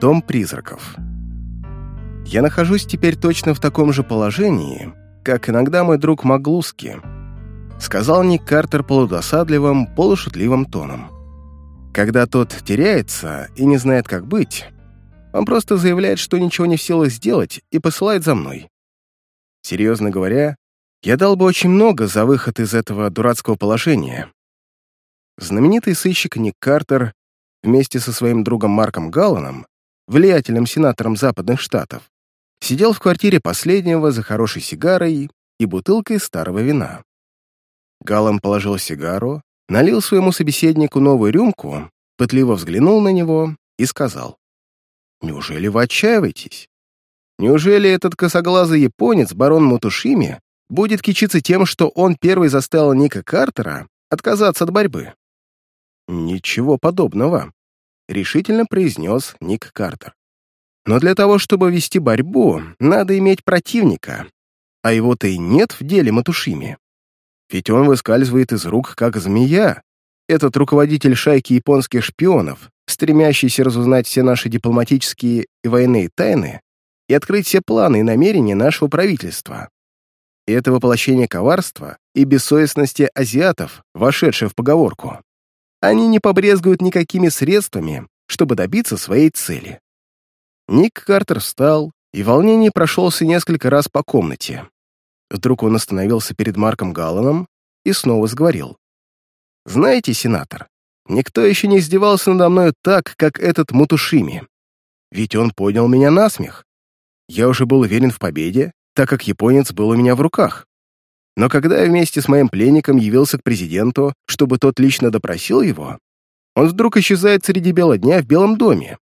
Дом призраков. Я нахожусь теперь точно в таком же положении, как иногда мой друг Маглуски, сказал Ник Картер полудосадливым, полушутливым тоном. Когда тот теряется и не знает, как быть, он просто заявляет, что ничего не в силах сделать и посылает за мной. Серьезно говоря, я дал бы очень много за выход из этого дурацкого положения. Знаменитый сыщик Ник Картер вместе со своим другом Марком Галланом, влиятельным сенатором Западных Штатов, сидел в квартире последнего за хорошей сигарой и бутылкой старого вина. Галлан положил сигару, налил своему собеседнику новую рюмку, пытливо взглянул на него и сказал, «Неужели вы отчаиваетесь? Неужели этот косоглазый японец, барон Мутушими, будет кичиться тем, что он первый заставил Ника Картера отказаться от борьбы?» «Ничего подобного», — решительно произнес Ник Картер. «Но для того, чтобы вести борьбу, надо иметь противника, а его-то и нет в деле Матушими. Ведь он выскальзывает из рук, как змея, этот руководитель шайки японских шпионов, стремящийся разузнать все наши дипломатические и военные тайны и открыть все планы и намерения нашего правительства. И это воплощение коварства и бессовестности азиатов, вошедшее в поговорку. Они не побрезгуют никакими средствами, чтобы добиться своей цели. Ник Картер встал и в волнении прошелся несколько раз по комнате. Вдруг он остановился перед Марком Галланом и снова сговорил. «Знаете, сенатор, никто еще не издевался надо мною так, как этот Мутушими. Ведь он поднял меня на смех. Я уже был уверен в победе, так как японец был у меня в руках. Но когда я вместе с моим пленником явился к президенту, чтобы тот лично допросил его, он вдруг исчезает среди бела дня в Белом доме.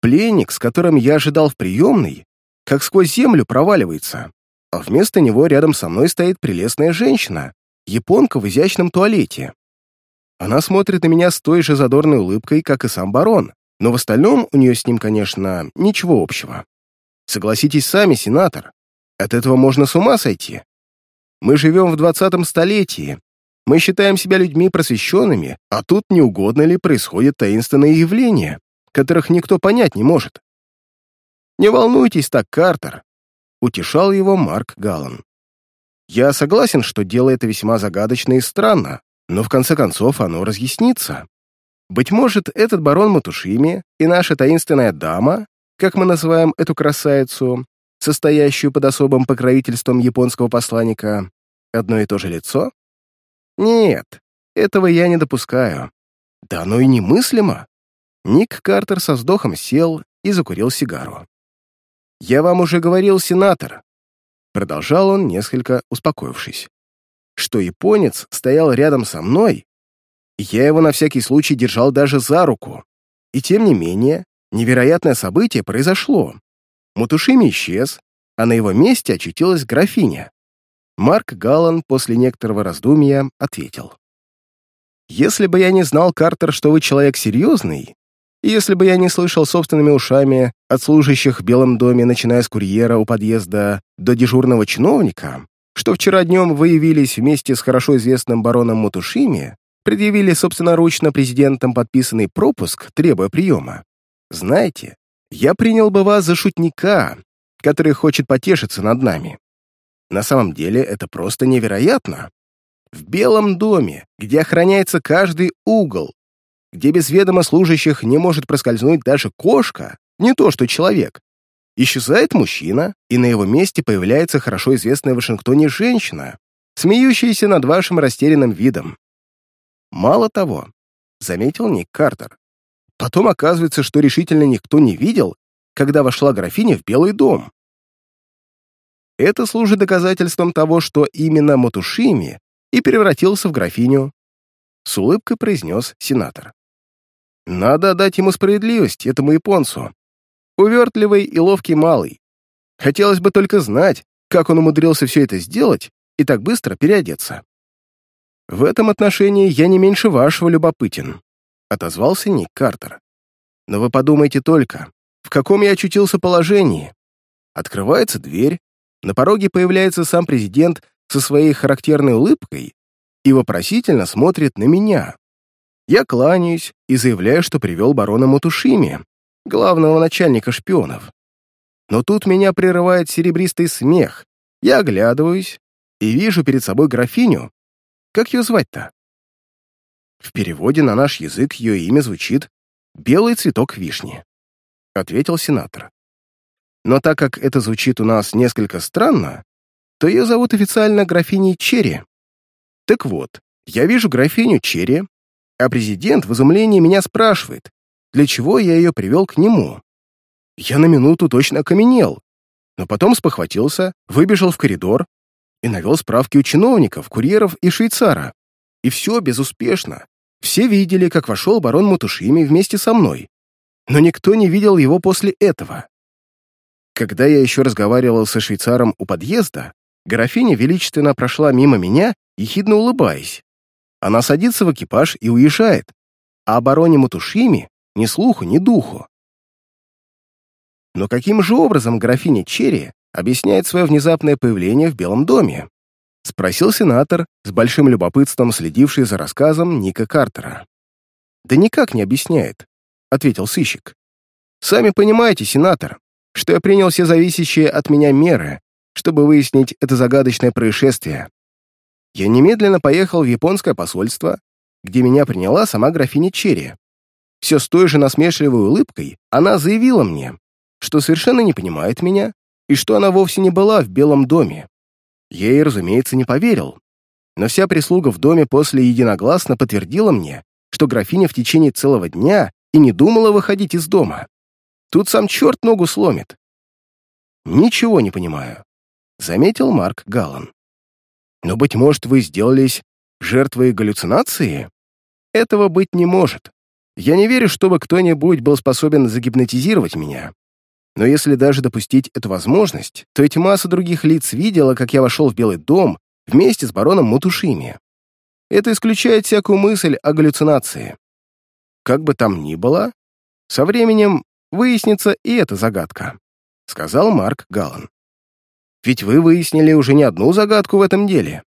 Пленник, с которым я ожидал в приемной, как сквозь землю проваливается а вместо него рядом со мной стоит прелестная женщина, японка в изящном туалете. Она смотрит на меня с той же задорной улыбкой, как и сам барон, но в остальном у нее с ним, конечно, ничего общего. Согласитесь сами, сенатор, от этого можно с ума сойти. Мы живем в двадцатом столетии, мы считаем себя людьми просвещенными, а тут не угодно ли происходят таинственные явления, которых никто понять не может. Не волнуйтесь так, Картер, утешал его Марк Галлан. «Я согласен, что дело это весьма загадочно и странно, но в конце концов оно разъяснится. Быть может, этот барон Матушими и наша таинственная дама, как мы называем эту красавицу, состоящую под особым покровительством японского посланника, одно и то же лицо? Нет, этого я не допускаю. Да оно и немыслимо. Ник Картер со вздохом сел и закурил сигару. «Я вам уже говорил, сенатор», — продолжал он, несколько успокоившись, «что японец стоял рядом со мной, и я его на всякий случай держал даже за руку. И тем не менее, невероятное событие произошло. Мутушими исчез, а на его месте очутилась графиня. Марк Галлан после некоторого раздумья ответил. «Если бы я не знал, Картер, что вы человек серьезный, если бы я не слышал собственными ушами от служащих в Белом доме, начиная с курьера у подъезда до дежурного чиновника, что вчера днем вы явились вместе с хорошо известным бароном Мутушими, предъявили собственноручно президентом подписанный пропуск, требуя приема. Знаете, я принял бы вас за шутника, который хочет потешиться над нами. На самом деле это просто невероятно. В Белом доме, где охраняется каждый угол, где без ведома служащих не может проскользнуть даже кошка, не то что человек. Исчезает мужчина, и на его месте появляется хорошо известная в Вашингтоне женщина, смеющаяся над вашим растерянным видом. Мало того, заметил Ник Картер, потом оказывается, что решительно никто не видел, когда вошла графиня в Белый дом. Это служит доказательством того, что именно Матушими и превратился в графиню, с улыбкой произнес сенатор. Надо отдать ему справедливость, этому японцу. Увертливый и ловкий малый. Хотелось бы только знать, как он умудрился все это сделать и так быстро переодеться. В этом отношении я не меньше вашего любопытен, отозвался Ник Картер. Но вы подумайте только, в каком я очутился положении. Открывается дверь, на пороге появляется сам президент со своей характерной улыбкой и вопросительно смотрит на меня. Я кланяюсь и заявляю, что привел барона Мутушими, главного начальника шпионов. Но тут меня прерывает серебристый смех. Я оглядываюсь и вижу перед собой графиню. Как ее звать-то? В переводе на наш язык ее имя звучит «белый цветок вишни», — ответил сенатор. Но так как это звучит у нас несколько странно, то ее зовут официально графиней Черри. Так вот, я вижу графиню Черри, а президент в изумлении меня спрашивает, для чего я ее привел к нему. Я на минуту точно окаменел, но потом спохватился, выбежал в коридор и навел справки у чиновников, курьеров и швейцара. И все безуспешно. Все видели, как вошел барон Мутушими вместе со мной, но никто не видел его после этого. Когда я еще разговаривал со швейцаром у подъезда, графиня величественно прошла мимо меня, ехидно улыбаясь. Она садится в экипаж и уезжает, а о бароне Мутушими ни слуху, ни духу. Но каким же образом графиня Черри объясняет свое внезапное появление в Белом доме? Спросил сенатор, с большим любопытством следивший за рассказом Ника Картера. «Да никак не объясняет», — ответил сыщик. «Сами понимаете, сенатор, что я принял все зависящие от меня меры, чтобы выяснить это загадочное происшествие. Я немедленно поехал в японское посольство, где меня приняла сама графиня Черри. Все с той же насмешливой улыбкой она заявила мне, что совершенно не понимает меня и что она вовсе не была в Белом доме. Я ей, разумеется, не поверил, но вся прислуга в доме после единогласно подтвердила мне, что графиня в течение целого дня и не думала выходить из дома. Тут сам черт ногу сломит. Ничего не понимаю, — заметил Марк Галлан. Но, быть может, вы сделались жертвой галлюцинации? Этого быть не может. Я не верю, чтобы кто-нибудь был способен загипнотизировать меня. Но если даже допустить эту возможность, то ведь масса других лиц видела, как я вошел в Белый дом вместе с бароном Мутушими. Это исключает всякую мысль о галлюцинации. Как бы там ни было, со временем выяснится и эта загадка, сказал Марк Галлан. Ведь вы выяснили уже не одну загадку в этом деле.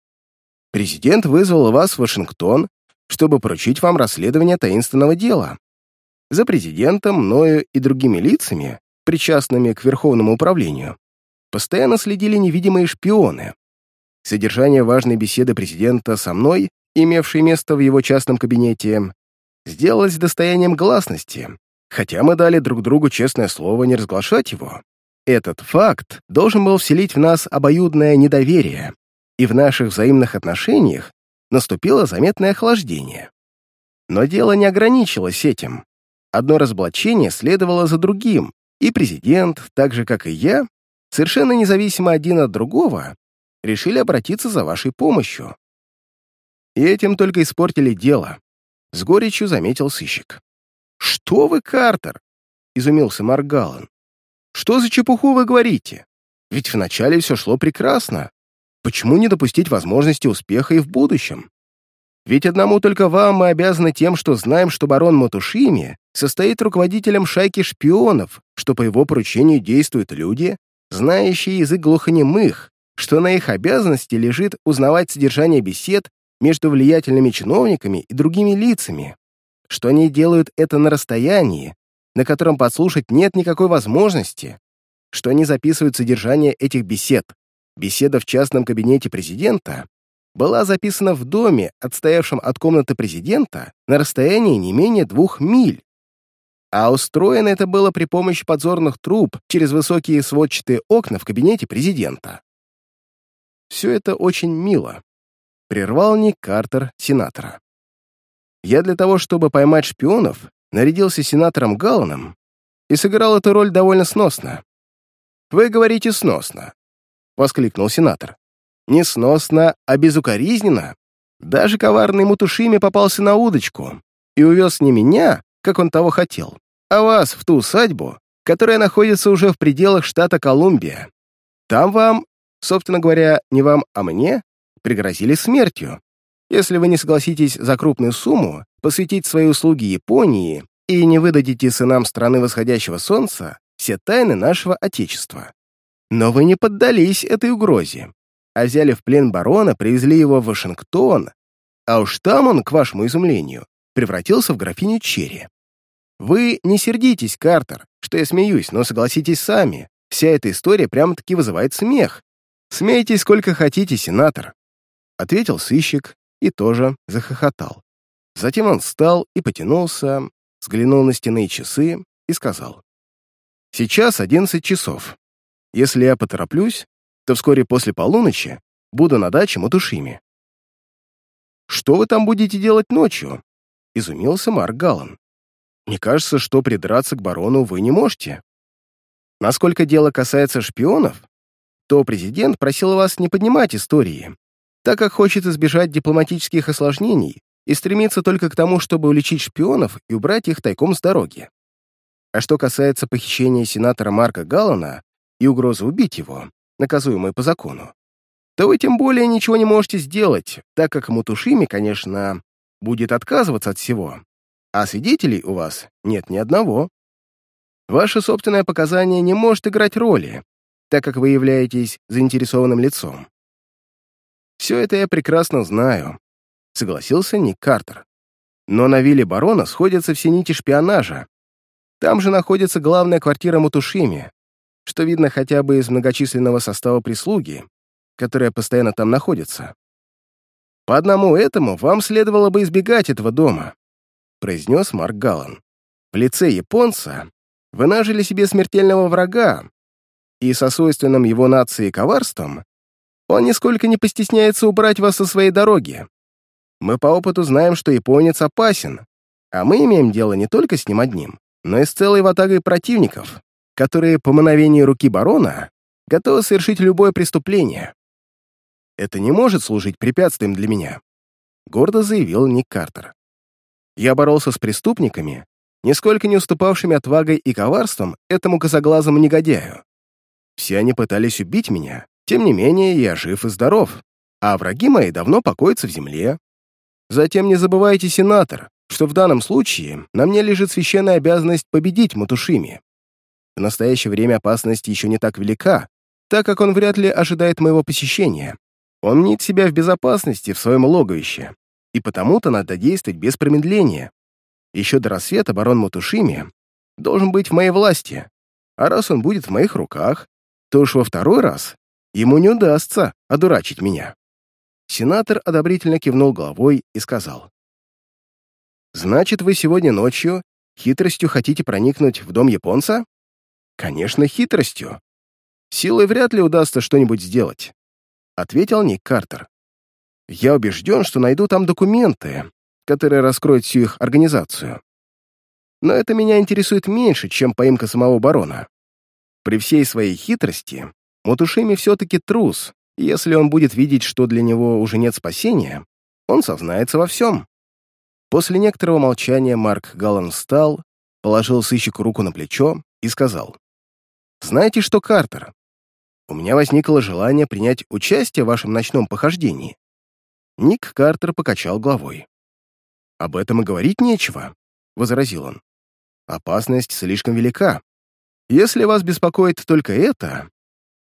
Президент вызвал вас в Вашингтон, чтобы поручить вам расследование таинственного дела. За президентом, мною и другими лицами причастными к Верховному управлению, постоянно следили невидимые шпионы. Содержание важной беседы президента со мной, имевшей место в его частном кабинете, сделалось достоянием гласности, хотя мы дали друг другу честное слово не разглашать его. Этот факт должен был вселить в нас обоюдное недоверие, и в наших взаимных отношениях наступило заметное охлаждение. Но дело не ограничилось этим. Одно разоблачение следовало за другим, и президент, так же, как и я, совершенно независимо один от другого, решили обратиться за вашей помощью. И этим только испортили дело, — с горечью заметил сыщик. «Что вы, Картер?» — изумился Марк Галлан. «Что за чепуху вы говорите? Ведь вначале все шло прекрасно. Почему не допустить возможности успеха и в будущем? Ведь одному только вам мы обязаны тем, что знаем, что барон Матушими состоит руководителем шайки шпионов, что по его поручению действуют люди, знающие язык глухонемых, что на их обязанности лежит узнавать содержание бесед между влиятельными чиновниками и другими лицами, что они делают это на расстоянии, на котором подслушать нет никакой возможности, что они записывают содержание этих бесед. Беседа в частном кабинете президента была записана в доме, отстоявшем от комнаты президента, на расстоянии не менее двух миль. А устроено это было при помощи подзорных труб через высокие сводчатые окна в кабинете президента. Все это очень мило. Прервал Ник Картер сенатора. Я для того, чтобы поймать шпионов, нарядился сенатором Галланом и сыграл эту роль довольно сносно. «Вы говорите сносно», — воскликнул сенатор. Не сносно, а безукоризненно. Даже коварный Мутушими попался на удочку и увез не меня, как он того хотел, а вас в ту усадьбу, которая находится уже в пределах штата Колумбия. Там вам, собственно говоря, не вам, а мне, пригрозили смертью, если вы не согласитесь за крупную сумму посвятить свои услуги Японии и не выдадите сынам страны восходящего солнца все тайны нашего Отечества. Но вы не поддались этой угрозе а взяли в плен барона, привезли его в Вашингтон, а уж там он, к вашему изумлению, превратился в графиню Черри. Вы не сердитесь, Картер, что я смеюсь, но согласитесь сами, вся эта история прямо-таки вызывает смех. Смейтесь сколько хотите, сенатор. Ответил сыщик и тоже захохотал. Затем он встал и потянулся, взглянул на стены часы и сказал. «Сейчас одиннадцать часов. Если я потороплюсь, то вскоре после полуночи буду на даче Матушими. «Что вы там будете делать ночью?» — изумился Марк Галлан. «Мне кажется, что придраться к барону вы не можете. Насколько дело касается шпионов, то президент просил вас не поднимать истории, так как хочет избежать дипломатических осложнений и стремится только к тому, чтобы уличить шпионов и убрать их тайком с дороги. А что касается похищения сенатора Марка Галлана и угрозы убить его, наказуемой по закону, то вы тем более ничего не можете сделать, так как Мутушими, конечно, будет отказываться от всего, а свидетелей у вас нет ни одного. Ваше собственное показание не может играть роли, так как вы являетесь заинтересованным лицом. Все это я прекрасно знаю, согласился Ник Картер. Но на вилле барона сходятся все нити шпионажа. Там же находится главная квартира Мутушими, что видно хотя бы из многочисленного состава прислуги, которая постоянно там находится. По одному этому вам следовало бы избегать этого дома, произнес Марк Галлан. В лице японца вы нажили себе смертельного врага, и со свойственным его нации коварством он нисколько не постесняется убрать вас со своей дороги. Мы по опыту знаем, что японец опасен, а мы имеем дело не только с ним одним, но и с целой ватагой противников, которые по мановению руки барона готовы совершить любое преступление. Это не может служить препятствием для меня», — гордо заявил Ник Картер. «Я боролся с преступниками, нисколько не уступавшими отвагой и коварством этому косоглазому негодяю. Все они пытались убить меня, тем не менее я жив и здоров, а враги мои давно покоятся в земле. Затем не забывайте, сенатор, что в данном случае на мне лежит священная обязанность победить Матушими. В настоящее время опасность еще не так велика, так как он вряд ли ожидает моего посещения, он мнит себя в безопасности в своем логовище, и потому-то надо действовать без промедления. Еще до рассвета барон Мутушими должен быть в моей власти, а раз он будет в моих руках, то уж во второй раз ему не удастся одурачить меня». Сенатор одобрительно кивнул головой и сказал. «Значит, вы сегодня ночью хитростью хотите проникнуть в дом японца?» «Конечно, хитростью. Силой вряд ли удастся что-нибудь сделать ответил Ник Картер. «Я убежден, что найду там документы, которые раскроют всю их организацию. Но это меня интересует меньше, чем поимка самого барона. При всей своей хитрости Мотушими все-таки трус, и если он будет видеть, что для него уже нет спасения, он сознается во всем». После некоторого молчания Марк Галлан встал, положил сыщику руку на плечо и сказал, «Знаете что, Картер, у меня возникло желание принять участие в вашем ночном похождении». Ник Картер покачал головой. «Об этом и говорить нечего», — возразил он. «Опасность слишком велика. Если вас беспокоит только это,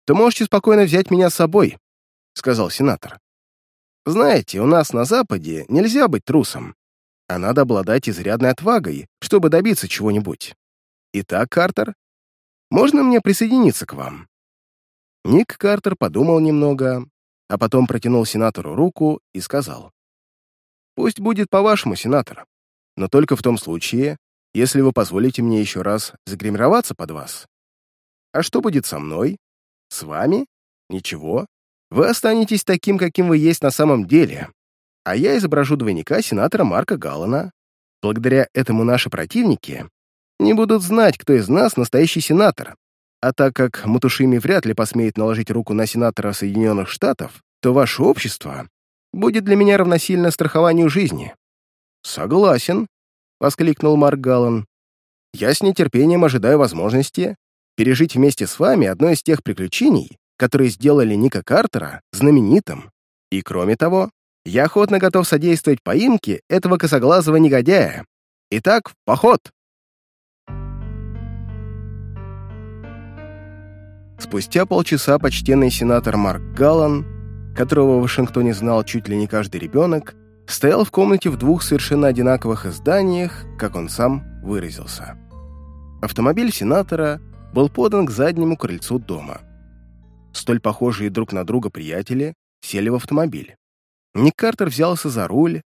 то можете спокойно взять меня с собой», — сказал сенатор. «Знаете, у нас на Западе нельзя быть трусом, а надо обладать изрядной отвагой, чтобы добиться чего-нибудь. Итак, Картер, можно мне присоединиться к вам?» Ник Картер подумал немного, а потом протянул сенатору руку и сказал. «Пусть будет по-вашему, сенатор, но только в том случае, если вы позволите мне еще раз загримироваться под вас. А что будет со мной? С вами? Ничего. Вы останетесь таким, каким вы есть на самом деле, а я изображу двойника сенатора Марка Галлана. Благодаря этому наши противники не будут знать, кто из нас настоящий сенатор, а так как Матушими вряд ли посмеет наложить руку на сенатора Соединенных Штатов, то ваше общество будет для меня равносильно страхованию жизни». «Согласен», — воскликнул Марк Галлан. «Я с нетерпением ожидаю возможности пережить вместе с вами одно из тех приключений, которые сделали Ника Картера знаменитым. И кроме того, я охотно готов содействовать поимке этого косоглазого негодяя. Итак, в поход!» Спустя полчаса почтенный сенатор Марк Галлан, которого в Вашингтоне знал чуть ли не каждый ребенок, стоял в комнате в двух совершенно одинаковых изданиях, как он сам выразился. Автомобиль сенатора был подан к заднему крыльцу дома. Столь похожие друг на друга приятели сели в автомобиль. Ник Картер взялся за руль,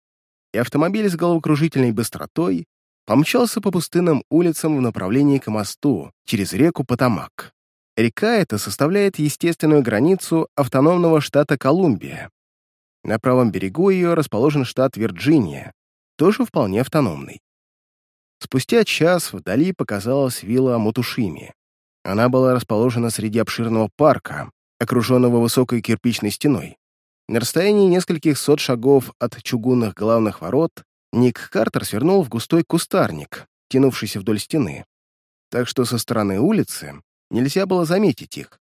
и автомобиль с головокружительной быстротой помчался по пустынным улицам в направлении к мосту через реку Потамак. Река эта составляет естественную границу автономного штата Колумбия. На правом берегу ее расположен штат Вирджиния, тоже вполне автономный. Спустя час вдали показалась вилла Мутушими. Она была расположена среди обширного парка, окруженного высокой кирпичной стеной. На расстоянии нескольких сот шагов от чугунных главных ворот Ник Картер свернул в густой кустарник, тянувшийся вдоль стены, так что со стороны улицы нельзя было заметить их.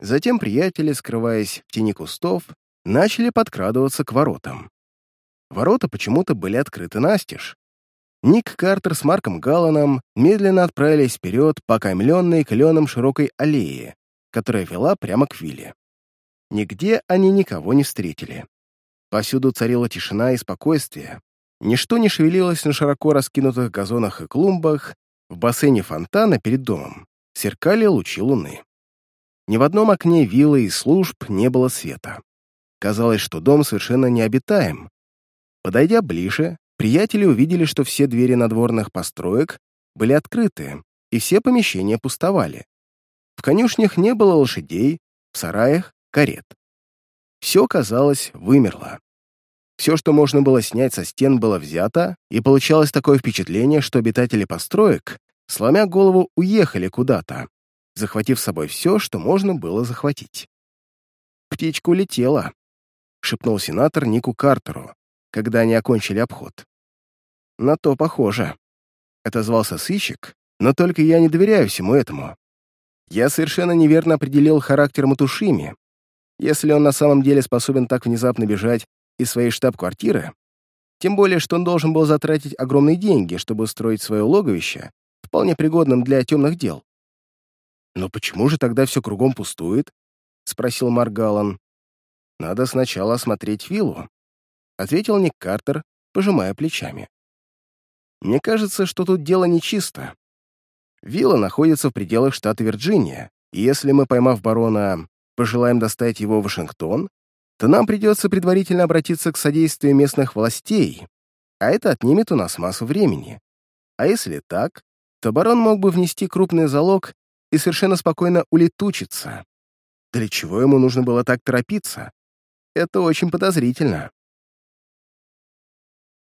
Затем приятели, скрываясь в тени кустов, начали подкрадываться к воротам. Ворота почему-то были открыты настежь. Ник Картер с Марком Галланом медленно отправились вперед по окаймленной кленом широкой аллее, которая вела прямо к вилле. Нигде они никого не встретили. Повсюду царила тишина и спокойствие. Ничто не шевелилось на широко раскинутых газонах и клумбах, в бассейне фонтана перед домом сверкали лучи луны. Ни в одном окне виллы и служб не было света. Казалось, что дом совершенно необитаем. Подойдя ближе, приятели увидели, что все двери надворных построек были открыты, и все помещения пустовали. В конюшнях не было лошадей, в сараях — карет. Все, казалось, вымерло. Все, что можно было снять со стен, было взято, и получалось такое впечатление, что обитатели построек, сломя голову, уехали куда-то, захватив с собой все, что можно было захватить. «Птичка улетела», — шепнул сенатор Нику Картеру, когда они окончили обход. «На то похоже», — отозвался сыщик, «но только я не доверяю всему этому. Я совершенно неверно определил характер Матушими. Если он на самом деле способен так внезапно бежать из своей штаб-квартиры, тем более, что он должен был затратить огромные деньги, чтобы устроить свое логовище, вполне пригодным для темных дел. «Но почему же тогда все кругом пустует?» — спросил Марк Галлан. «Надо сначала осмотреть виллу», — ответил Ник Картер, пожимая плечами. «Мне кажется, что тут дело нечисто. Вилла находится в пределах штата Вирджиния, и если мы, поймав барона, пожелаем доставить его в Вашингтон, то нам придется предварительно обратиться к содействию местных властей, а это отнимет у нас массу времени. А если так, то барон мог бы внести крупный залог и совершенно спокойно улетучиться. Для чего ему нужно было так торопиться? Это очень подозрительно.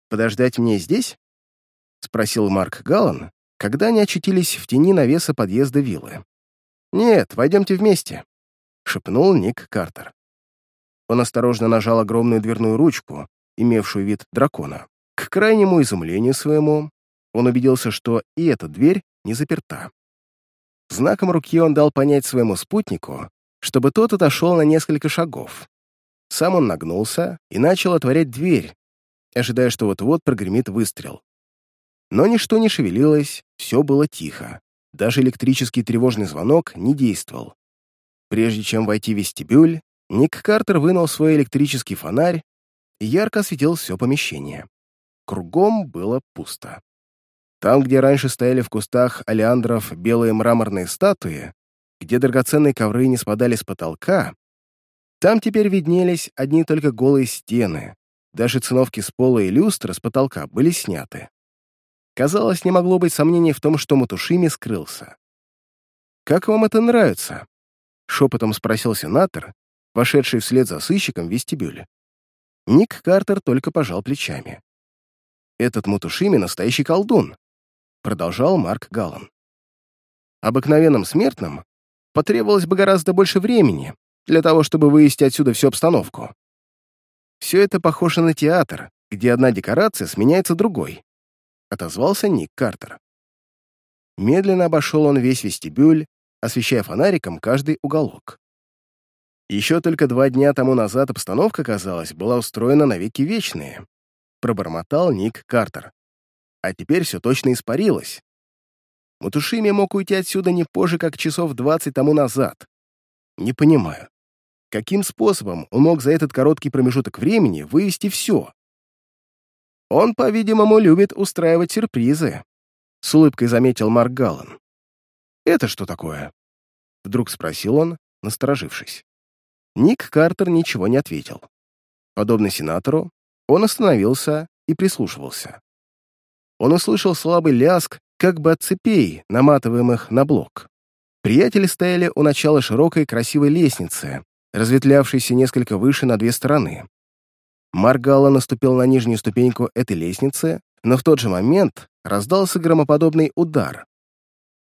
«Подождать мне здесь?» — спросил Марк Галлан, когда они очутились в тени навеса подъезда виллы. «Нет, войдемте вместе», — шепнул Ник Картер. Он осторожно нажал огромную дверную ручку, имевшую вид дракона. К крайнему изумлению своему, он убедился, что и эта дверь не заперта. Знаком руки он дал понять своему спутнику, чтобы тот отошел на несколько шагов. Сам он нагнулся и начал отворять дверь, ожидая, что вот-вот прогремит выстрел. Но ничто не шевелилось, все было тихо. Даже электрический тревожный звонок не действовал. Прежде чем войти в вестибюль, Ник Картер вынул свой электрический фонарь и ярко осветил все помещение. Кругом было пусто. Там, где раньше стояли в кустах алиандров белые мраморные статуи, где драгоценные ковры не спадали с потолка, там теперь виднелись одни только голые стены, даже циновки с пола и люстра с потолка были сняты. Казалось, не могло быть сомнений в том, что Матушими скрылся. «Как вам это нравится?» — шепотом спросил сенатор, вошедший вслед за сыщиком в вестибюле. Ник Картер только пожал плечами. «Этот Матушими — настоящий колдун», — продолжал Марк Галлан. «Обыкновенным смертным потребовалось бы гораздо больше времени для того, чтобы вывести отсюда всю обстановку. Все это похоже на театр, где одна декорация сменяется другой. — отозвался Ник Картер. Медленно обошел он весь вестибюль, освещая фонариком каждый уголок. Еще только два дня тому назад обстановка, казалось, была устроена навеки вечные. Пробормотал Ник Картер. А теперь все точно испарилось. Мутушими мог уйти отсюда не позже, как часов двадцать тому назад. Не понимаю, каким способом он мог за этот короткий промежуток времени вывести все? Он, по-видимому, любит устраивать сюрпризы», — с улыбкой заметил Марк Галлан. «Это что такое?» — вдруг спросил он, насторожившись. Ник Картер ничего не ответил. Подобно сенатору, он остановился и прислушивался. Он услышал слабый ляск, как бы от цепей, наматываемых на блок. Приятели стояли у начала широкой красивой лестницы, разветвлявшейся несколько выше на две стороны. Маргала наступил на нижнюю ступеньку этой лестницы, но в тот же момент раздался громоподобный удар.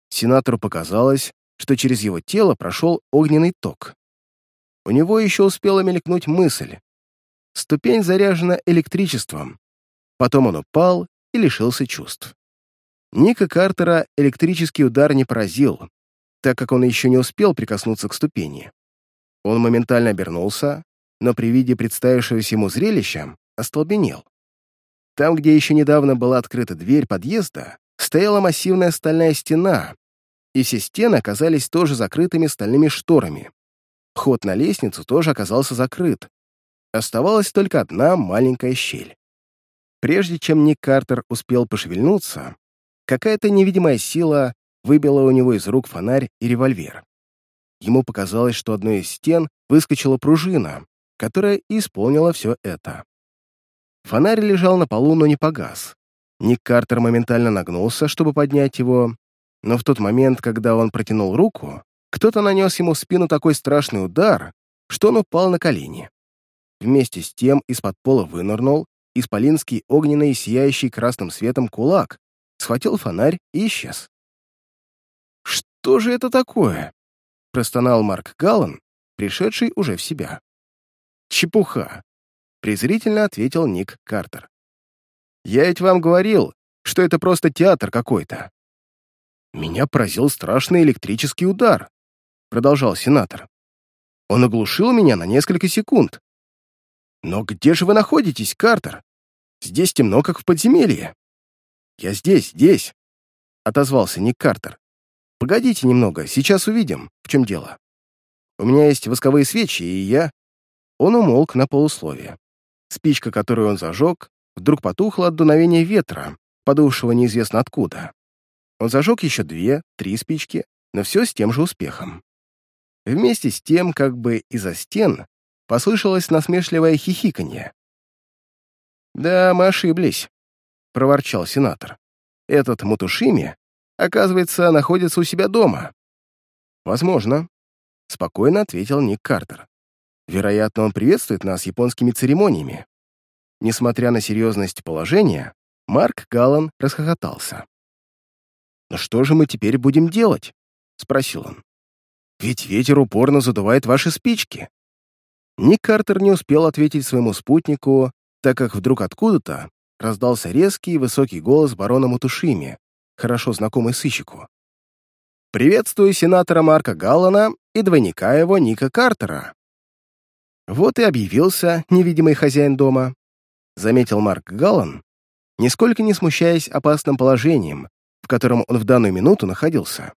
Сенатору показалось, что через его тело прошел огненный ток. У него еще успела мелькнуть мысль. Ступень заряжена электричеством. Потом он упал и лишился чувств. Ника Картера электрический удар не поразил, так как он еще не успел прикоснуться к ступени. Он моментально обернулся, но при виде представившегося ему зрелища остолбенел. Там, где еще недавно была открыта дверь подъезда, стояла массивная стальная стена, и все стены оказались тоже закрытыми стальными шторами. Ход на лестницу тоже оказался закрыт. Оставалась только одна маленькая щель. Прежде чем Ник Картер успел пошевельнуться, какая-то невидимая сила выбила у него из рук фонарь и револьвер. Ему показалось, что одной из стен выскочила пружина, которая исполнила все это. Фонарь лежал на полу, но не погас. Ник Картер моментально нагнулся, чтобы поднять его, но в тот момент, когда он протянул руку, кто-то нанес ему в спину такой страшный удар, что он упал на колени. Вместе с тем из-под пола вынырнул исполинский огненный сияющий красным светом кулак, схватил фонарь и исчез. «Что же это такое?» — простонал Марк Галлан, пришедший уже в себя. «Чепуха», — презрительно ответил Ник Картер. «Я ведь вам говорил, что это просто театр какой-то. «Меня поразил страшный электрический удар», — продолжал сенатор. «Он оглушил меня на несколько секунд». «Но где же вы находитесь, Картер? Здесь темно, как в подземелье». «Я здесь, здесь», — отозвался Ник Картер. «Погодите немного, сейчас увидим, в чем дело. У меня есть восковые свечи, и я...» Он умолк на полусловие. Спичка, которую он зажег, вдруг потухла от дуновения ветра, подувшего неизвестно откуда. Он зажег еще две, три спички, но все с тем же успехом. Вместе с тем, как бы из-за стен, послышалось насмешливое хихиканье. «Да, мы ошиблись», — проворчал сенатор. «Этот Мутушими, оказывается, находится у себя дома». «Возможно», — спокойно ответил Ник Картер. «Вероятно, он приветствует нас японскими церемониями». Несмотря на серьезность положения, Марк Галлан расхохотался. «Но что же мы теперь будем делать?» — спросил он. «Ведь ветер упорно задувает ваши спички». Ник Картер не успел ответить своему спутнику, так как вдруг откуда-то раздался резкий и высокий голос барона Мутушими, хорошо знакомый сыщику. «Приветствую сенатора Марка Галлана и двойника его Ника Картера». Вот и объявился невидимый хозяин дома, заметил Марк Галлан, нисколько не смущаясь опасным положением, в котором он в данную минуту находился.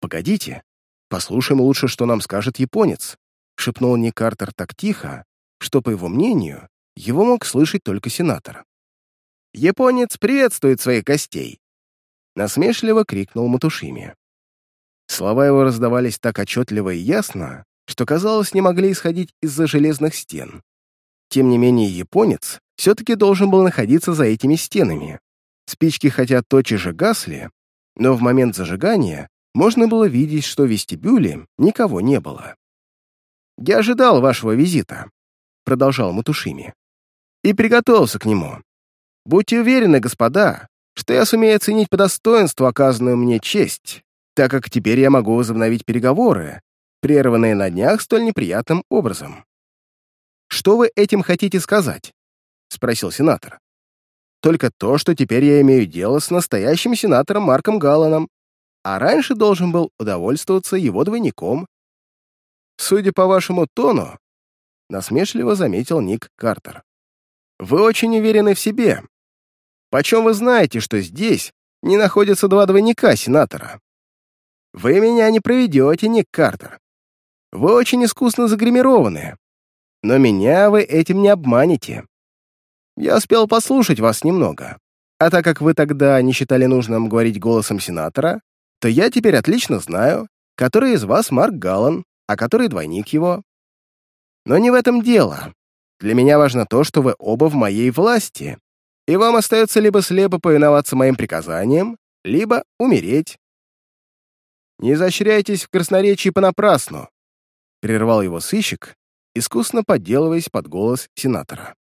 «Погодите, послушаем лучше, что нам скажет японец», шепнул Ник Картер так тихо, что, по его мнению, его мог слышать только сенатор. «Японец приветствует своих гостей!» Насмешливо крикнул Матушими. Слова его раздавались так отчетливо и ясно, что, казалось, не могли исходить из-за железных стен. Тем не менее, японец все-таки должен был находиться за этими стенами, Спички хотя тотчас же гасли, но в момент зажигания можно было видеть, что в вестибюле никого не было. «Я ожидал вашего визита», — продолжал Матушими, «и приготовился к нему. Будьте уверены, господа, что я сумею оценить по достоинству оказанную мне честь, так как теперь я могу возобновить переговоры, прерванные на днях столь неприятным образом». «Что вы этим хотите сказать?» — спросил сенатор. Только то, что теперь я имею дело с настоящим сенатором Марком Галланом, а раньше должен был удовольствоваться его двойником. Судя по вашему тону, насмешливо заметил Ник Картер. Вы очень уверены в себе. Почем вы знаете, что здесь не находятся два двойника сенатора? Вы меня не проведете, Ник Картер. Вы очень искусно загримированы. Но меня вы этим не обманете. Я успел послушать вас немного. А так как вы тогда не считали нужным говорить голосом сенатора, то я теперь отлично знаю, который из вас Марк Галлан, а который двойник его. Но не в этом дело. Для меня важно то, что вы оба в моей власти, и вам остается либо слепо повиноваться моим приказаниям, либо умереть. Не изощряйтесь в красноречии понапрасну, прервал его сыщик, искусно подделываясь под голос сенатора.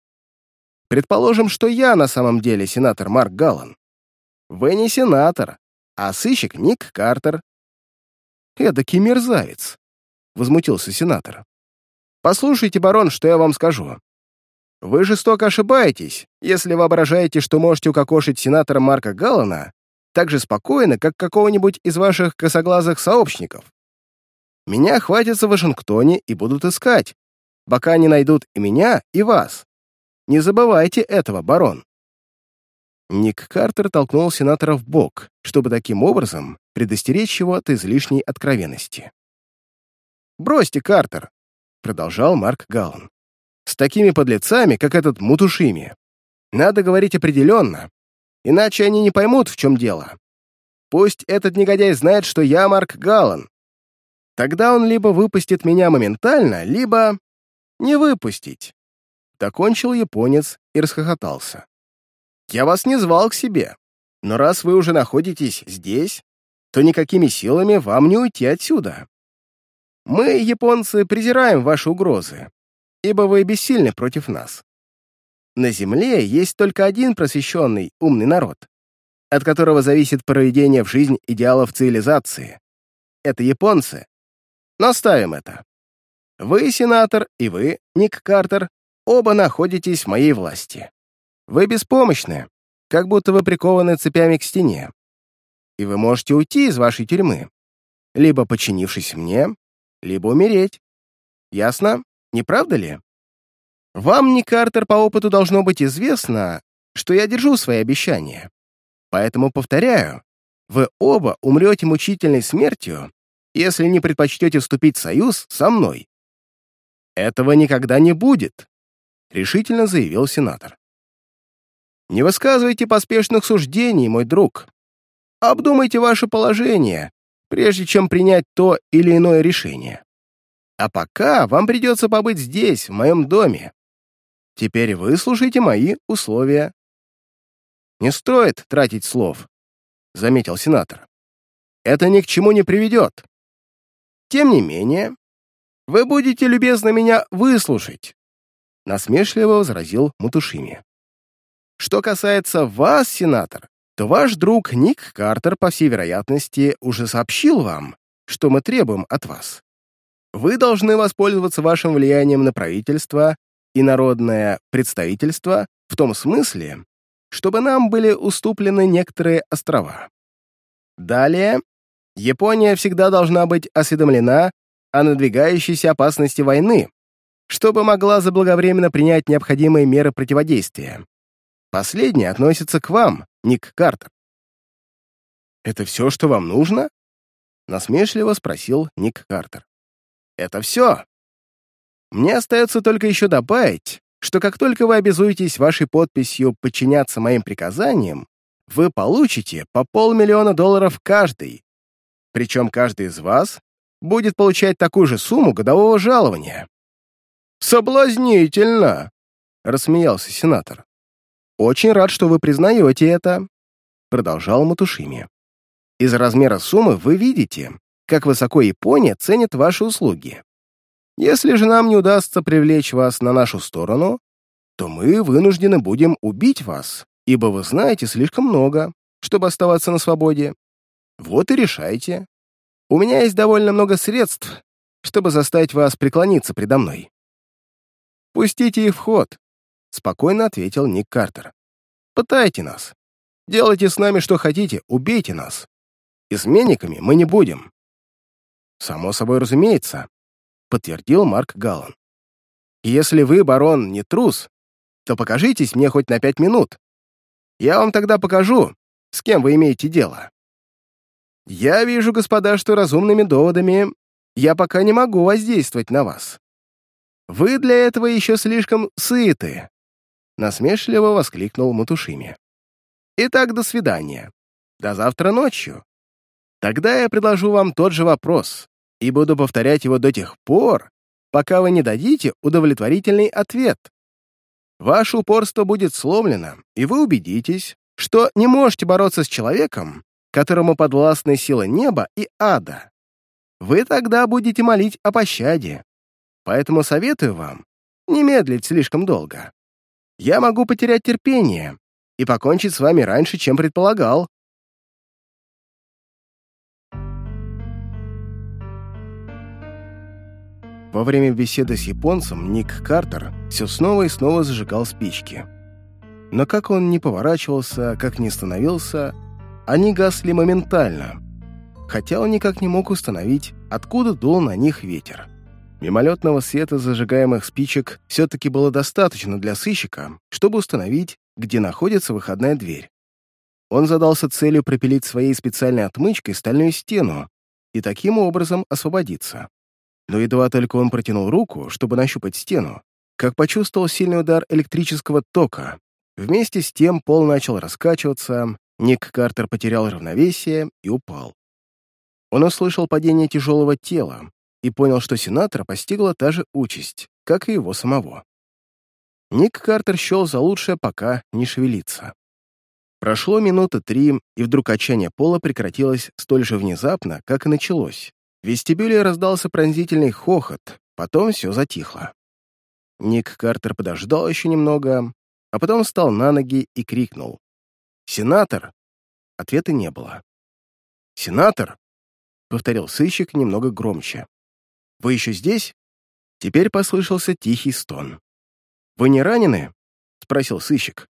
Предположим, что я на самом деле сенатор Марк Галлан. Вы не сенатор, а сыщик Ник Картер. Эдакий мерзавец, возмутился сенатор. Послушайте, барон, что я вам скажу. Вы жестоко ошибаетесь, если воображаете, что можете укокошить сенатора Марка Галлана так же спокойно, как какого-нибудь из ваших косоглазых сообщников. Меня хватятся в Вашингтоне и будут искать, пока не найдут и меня, и вас. Не забывайте этого, барон». Ник Картер толкнул сенатора в бок, чтобы таким образом предостеречь его от излишней откровенности. «Бросьте, Картер», — продолжал Марк Галлан. «С такими подлецами, как этот Мутушими, надо говорить определенно, иначе они не поймут, в чем дело. Пусть этот негодяй знает, что я Марк Галлан. Тогда он либо выпустит меня моментально, либо не выпустить. Докончил японец и расхохотался. «Я вас не звал к себе, но раз вы уже находитесь здесь, то никакими силами вам не уйти отсюда. Мы, японцы, презираем ваши угрозы, ибо вы бессильны против нас. На Земле есть только один просвещенный, умный народ, от которого зависит проведение в жизнь идеалов цивилизации. Это японцы. Но ставим это. Вы, сенатор, и вы, Ник Картер, оба находитесь в моей власти. Вы беспомощны, как будто вы прикованы цепями к стене. И вы можете уйти из вашей тюрьмы, либо подчинившись мне, либо умереть. Ясно? Не правда ли? Вам, Ник Картер, по опыту должно быть известно, что я держу свои обещания. Поэтому повторяю, вы оба умрете мучительной смертью, если не предпочтете вступить в союз со мной. «Этого никогда не будет», — решительно заявил сенатор. «Не высказывайте поспешных суждений, мой друг. Обдумайте ваше положение, прежде чем принять то или иное решение. А пока вам придется побыть здесь, в моем доме. Теперь выслушайте мои условия». «Не стоит тратить слов», — заметил сенатор. «Это ни к чему не приведет. Тем не менее, вы будете любезно меня выслушать», — насмешливо возразил Мутушими. «Что касается вас, сенатор, то ваш друг Ник Картер, по всей вероятности, уже сообщил вам, что мы требуем от вас. Вы должны воспользоваться вашим влиянием на правительство и народное представительство в том смысле, чтобы нам были уступлены некоторые острова. Далее, Япония всегда должна быть осведомлена о надвигающейся опасности войны, чтобы могла заблаговременно принять необходимые меры противодействия. Последнее относится к вам, Ник Картер. «Это все, что вам нужно?» — насмешливо спросил Ник Картер. «Это все. Мне остается только еще добавить, что как только вы обязуетесь вашей подписью подчиняться моим приказаниям, вы получите по полмиллиона долларов каждый. Причем каждый из вас будет получать такую же сумму годового жалования. «Соблазнительно!» — рассмеялся сенатор. «Очень рад, что вы признаете это», — продолжал Матушими. «Из размера суммы вы видите, как высоко Япония ценит ваши услуги. Если же нам не удастся привлечь вас на нашу сторону, то мы вынуждены будем убить вас, ибо вы знаете слишком много, чтобы оставаться на свободе. Вот и решайте. У меня есть довольно много средств, чтобы заставить вас преклониться предо мной». «Пустите их в ход», — спокойно ответил Ник Картер. «Пытайте нас. Делайте с нами что хотите, убейте нас. Изменниками мы не будем». «Само собой разумеется», — подтвердил Марк Галлан. «Если вы, барон, не трус, то покажитесь мне хоть на пять минут. Я вам тогда покажу, с кем вы имеете дело». Я вижу, господа, что разумными доводами я пока не могу воздействовать на вас. Вы для этого еще слишком сыты. Насмешливо воскликнул Матушими. «Итак, до свидания. До завтра ночью. Тогда я предложу вам тот же вопрос и буду повторять его до тех пор, пока вы не дадите удовлетворительный ответ. Ваше упорство будет сломлено, и вы убедитесь, что не можете бороться с человеком, которому подвластны силы неба и ада. Вы тогда будете молить о пощаде. Поэтому советую вам не медлить слишком долго. Я могу потерять терпение и покончить с вами раньше, чем предполагал. Во время беседы с японцем Ник Картер все снова и снова зажигал спички. Но как он не поворачивался, как не становился, они гасли моментально, хотя он никак не мог установить, откуда дул на них ветер. Мимолетного света зажигаемых спичек все-таки было достаточно для сыщика, чтобы установить, где находится выходная дверь. Он задался целью пропилить своей специальной отмычкой стальную стену и таким образом освободиться. Но едва только он протянул руку, чтобы нащупать стену, как почувствовал сильный удар электрического тока. Вместе с тем пол начал раскачиваться, Ник Картер потерял равновесие и упал. Он услышал падение тяжелого тела и понял, что сенатора постигла та же участь, как и его самого. Ник Картер счел за лучшее пока не шевелиться. Прошло минуты три, и вдруг отчаяние пола прекратилось столь же внезапно, как и началось. В вестибюле раздался пронзительный хохот, потом все затихло. Ник Картер подождал еще немного, а потом встал на ноги и крикнул. «Сенатор!» Ответа не было. «Сенатор!» — повторил сыщик немного громче. «Вы еще здесь?» Теперь послышался тихий стон. «Вы не ранены?» — спросил сыщик.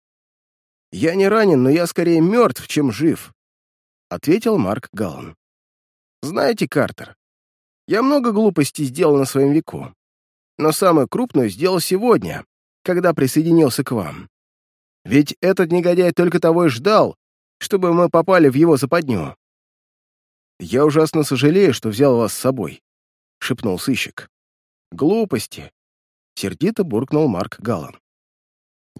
«Я не ранен, но я скорее мертв, чем жив», — ответил Марк Галлан. Знаете, Картер, я много глупостей сделал на своем веку, но самую крупную сделал сегодня, когда присоединился к вам. Ведь этот негодяй только того и ждал, чтобы мы попали в его западню. «Я ужасно сожалею, что взял вас с собой», — шепнул сыщик. «Глупости», — сердито буркнул Марк Галлан.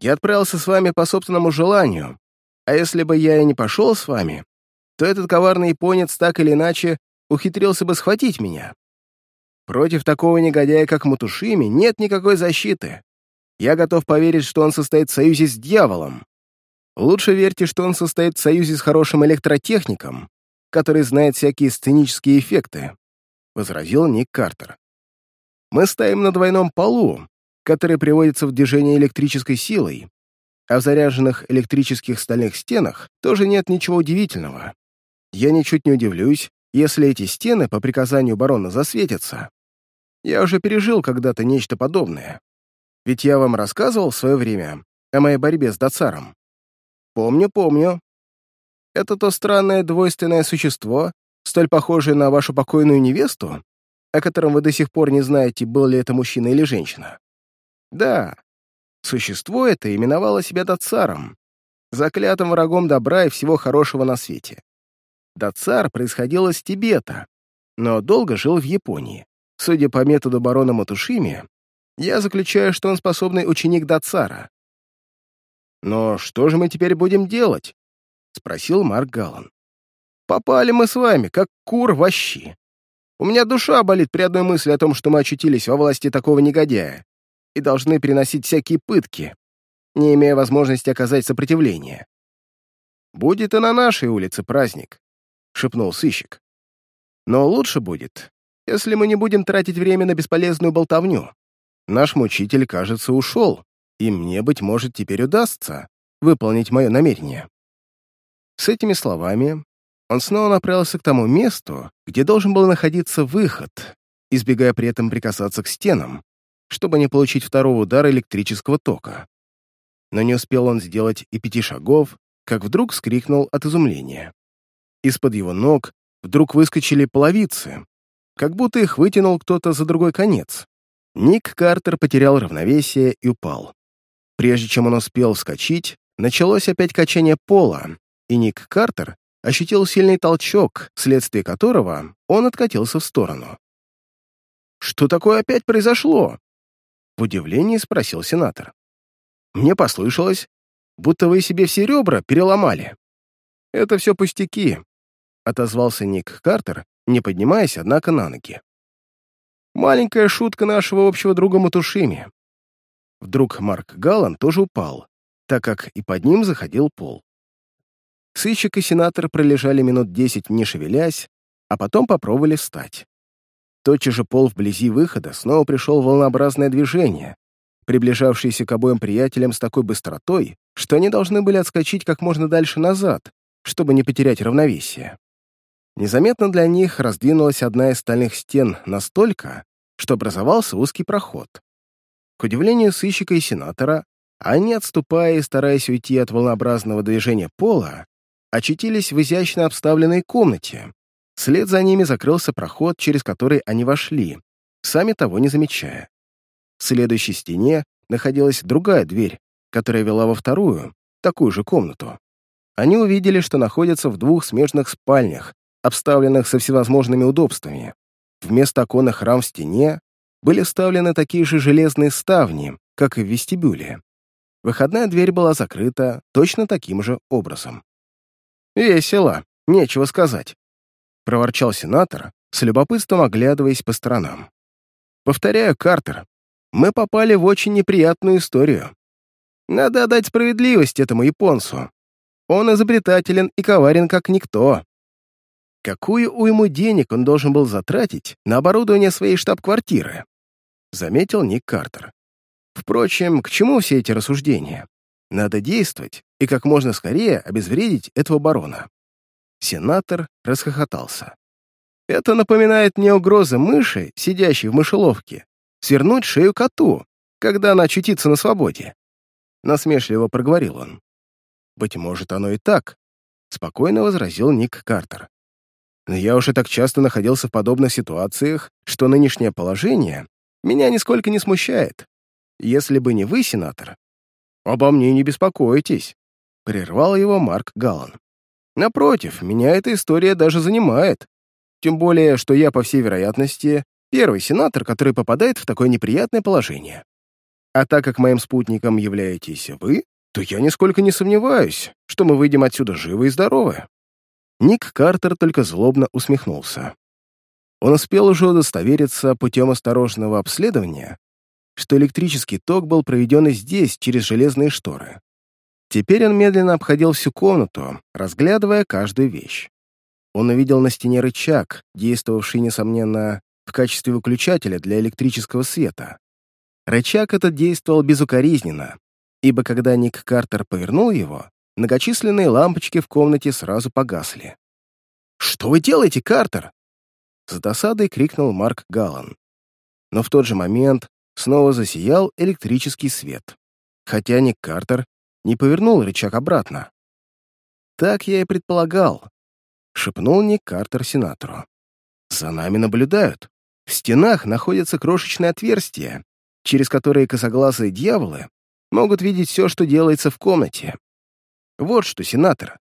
«Я отправился с вами по собственному желанию, а если бы я и не пошел с вами, то этот коварный японец так или иначе ухитрился бы схватить меня. Против такого негодяя, как Матушими, нет никакой защиты. Я готов поверить, что он состоит в союзе с дьяволом. Лучше верьте, что он состоит в союзе с хорошим электротехником, который знает всякие сценические эффекты», — возразил Ник Картер. «Мы стоим на двойном полу, который приводится в движение электрической силой, а в заряженных электрических стальных стенах тоже нет ничего удивительного. Я ничуть не удивлюсь, если эти стены по приказанию барона засветятся. Я уже пережил когда-то нечто подобное. Ведь я вам рассказывал в свое время о моей борьбе с Дацаром. Помню, помню. Это то странное двойственное существо, столь похожее на вашу покойную невесту, о котором вы до сих пор не знаете, был ли это мужчина или женщина. Да, существо это именовало себя Дацаром, заклятым врагом добра и всего хорошего на свете. Дацар происходил из Тибета, но долго жил в Японии. Судя по методу барона Матушими, я заключаю, что он способный ученик Дацара. «Но что же мы теперь будем делать?» — спросил Марк Галлан. «Попали мы с вами, как кур в щи. У меня душа болит при одной мысли о том, что мы очутились во власти такого негодяя и должны приносить всякие пытки, не имея возможности оказать сопротивление. Будет и на нашей улице праздник шепнул сыщик. «Но лучше будет, если мы не будем тратить время на бесполезную болтовню. Наш мучитель, кажется, ушел, и мне, быть может, теперь удастся выполнить мое намерение». С этими словами он снова направился к тому месту, где должен был находиться выход, избегая при этом прикасаться к стенам, чтобы не получить второго удара электрического тока. Но не успел он сделать и пяти шагов, как вдруг скрикнул от изумления. Из-под его ног вдруг выскочили половицы, как будто их вытянул кто-то за другой конец. Ник Картер потерял равновесие и упал. Прежде чем он успел вскочить, началось опять качание пола, и Ник Картер ощутил сильный толчок, вследствие которого он откатился в сторону. «Что такое опять произошло?» В удивлении спросил сенатор. Мне послышалось, будто вы себе все ребра переломали». «Это все пустяки», — отозвался Ник Картер, не поднимаясь, однако, на ноги. «Маленькая шутка нашего общего друга Матушими». Вдруг Марк Галлан тоже упал, так как и под ним заходил пол. Сыщик и сенатор пролежали минут десять, не шевелясь, а потом попробовали встать. Тотчас же пол вблизи выхода снова пришел волнообразное движение, приближавшееся к обоим приятелям с такой быстротой, что они должны были отскочить как можно дальше назад, чтобы не потерять равновесие. Незаметно для них раздвинулась одна из стальных стен настолько, что образовался узкий проход. К удивлению сыщика и сенатора, они, отступая и стараясь уйти от волнообразного движения пола, очутились в изящно обставленной комнате. След за ними закрылся проход, через который они вошли, сами того не замечая. В следующей стене находилась другая дверь, которая вела во вторую, такую же комнату. Они увидели, что находятся в двух смежных спальнях, обставленных со всевозможными удобствами. Вместо оконных рам в стене были вставлены такие же железные ставни, как и в вестибюле. Выходная дверь была закрыта точно таким же образом. «Весело, нечего сказать», — проворчал сенатор, с любопытством оглядываясь по сторонам. «Повторяю, Картер, мы попали в очень неприятную историю. Надо отдать справедливость этому японцу. Он изобретателен и коварен как никто. Какую уйму денег он должен был затратить на оборудование своей штаб-квартиры? Заметил Ник Картер. Впрочем, к чему все эти рассуждения? Надо действовать и как можно скорее обезвредить этого барона. Сенатор расхохотался. Это напоминает мне угрозы мыши, сидящей в мышеловке, свернуть шею коту, когда она очутится на свободе. Насмешливо проговорил он. Быть может, оно и так, спокойно возразил Ник Картер. Но я уже так часто находился в подобных ситуациях, что нынешнее положение меня нисколько не смущает. Если бы не вы, сенатор, «Обо мне не беспокойтесь», — прервал его Марк Галлан. «Напротив, меня эта история даже занимает. Тем более, что я, по всей вероятности, первый сенатор, который попадает в такое неприятное положение. А так как моим спутником являетесь вы, то я нисколько не сомневаюсь, что мы выйдем отсюда живы и здоровы». Ник Картер только злобно усмехнулся. Он успел уже удостовериться путем осторожного обследования, что электрический ток был проведен и здесь, через железные шторы. Теперь он медленно обходил всю комнату, разглядывая каждую вещь. Он увидел на стене рычаг, действовавший, несомненно, в качестве выключателя для электрического света. Рычаг этот действовал безукоризненно, ибо когда Ник Картер повернул его, многочисленные лампочки в комнате сразу погасли. «Что вы делаете, Картер?» С досадой крикнул Марк Галлан. Но в тот же момент снова засиял электрический свет, хотя Ник Картер не повернул рычаг обратно. «Так я и предполагал», — шепнул Ник Картер сенатору. «За нами наблюдают. В стенах находятся крошечные отверстия, через которые косоглазые дьяволы могут видеть все, что делается в комнате. Вот что, сенатор.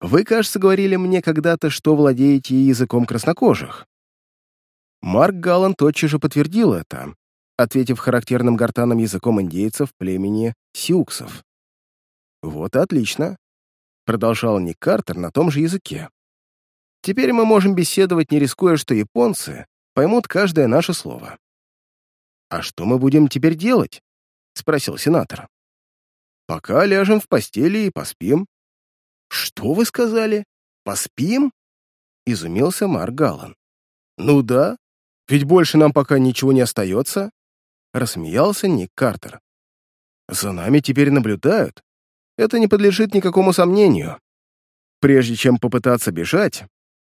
Вы, кажется, говорили мне когда-то, что владеете языком краснокожих. Марк Галлан тотчас же подтвердил это, ответив характерным гортанным языком индейцев племени сиуксов. «Вот и отлично», — продолжал Ник Картер на том же языке. «Теперь мы можем беседовать, не рискуя, что японцы поймут каждое наше слово». «А что мы будем теперь делать?» — спросил сенатор. «Пока ляжем в постели и поспим». «Что вы сказали? Поспим?» — изумился Марк Галлан. «Ну да, ведь больше нам пока ничего не остается. Рассмеялся Ник Картер. «За нами теперь наблюдают. Это не подлежит никакому сомнению. Прежде чем попытаться бежать,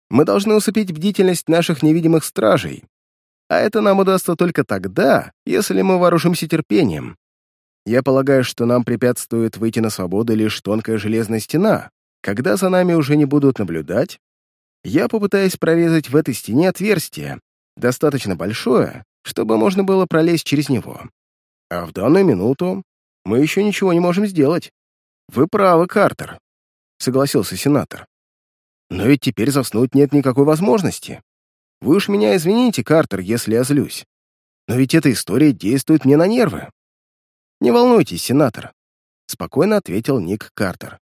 мы должны усыпить бдительность наших невидимых стражей. А это нам удастся только тогда, если мы вооружимся терпением. Я полагаю, что нам препятствует выйти на свободу лишь тонкая железная стена. Когда за нами уже не будут наблюдать, я попытаюсь прорезать в этой стене отверстие, достаточно большое, чтобы можно было пролезть через него. А в данную минуту мы еще ничего не можем сделать. Вы правы, Картер, — согласился сенатор. Но ведь теперь заснуть нет никакой возможности. Вы уж меня извините, Картер, если я злюсь. Но ведь эта история действует мне на нервы. Не волнуйтесь, сенатор. спокойно ответил Ник Картер.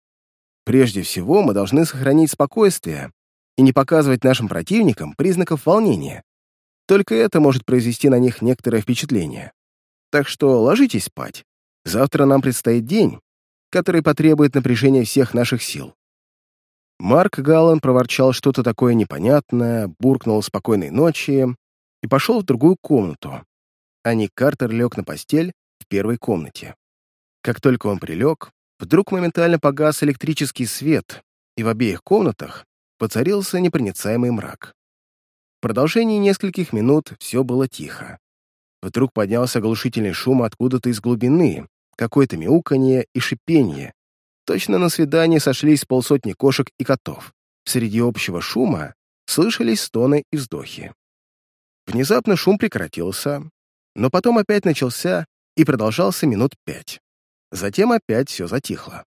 «Прежде всего, мы должны сохранить спокойствие и не показывать нашим противникам признаков волнения. Только это может произвести на них некоторое впечатление. Так что ложитесь спать. Завтра нам предстоит день, который потребует напряжения всех наших сил. Марк Галлан проворчал что-то такое непонятное, буркнул спокойной ночи и пошел в другую комнату. А Ник Картер лег на постель в первой комнате. Как только он прилег, вдруг моментально погас электрический свет, и в обеих комнатах поцарился непроницаемый мрак. В продолжении нескольких минут все было тихо. Вдруг поднялся оглушительный шум откуда-то из глубины, какое-то мяуканье и шипение. Точно на свидании сошлись полсотни кошек и котов. Среди общего шума слышались стоны и вздохи. Внезапно шум прекратился, но потом опять начался и продолжался минут пять. Затем опять все затихло.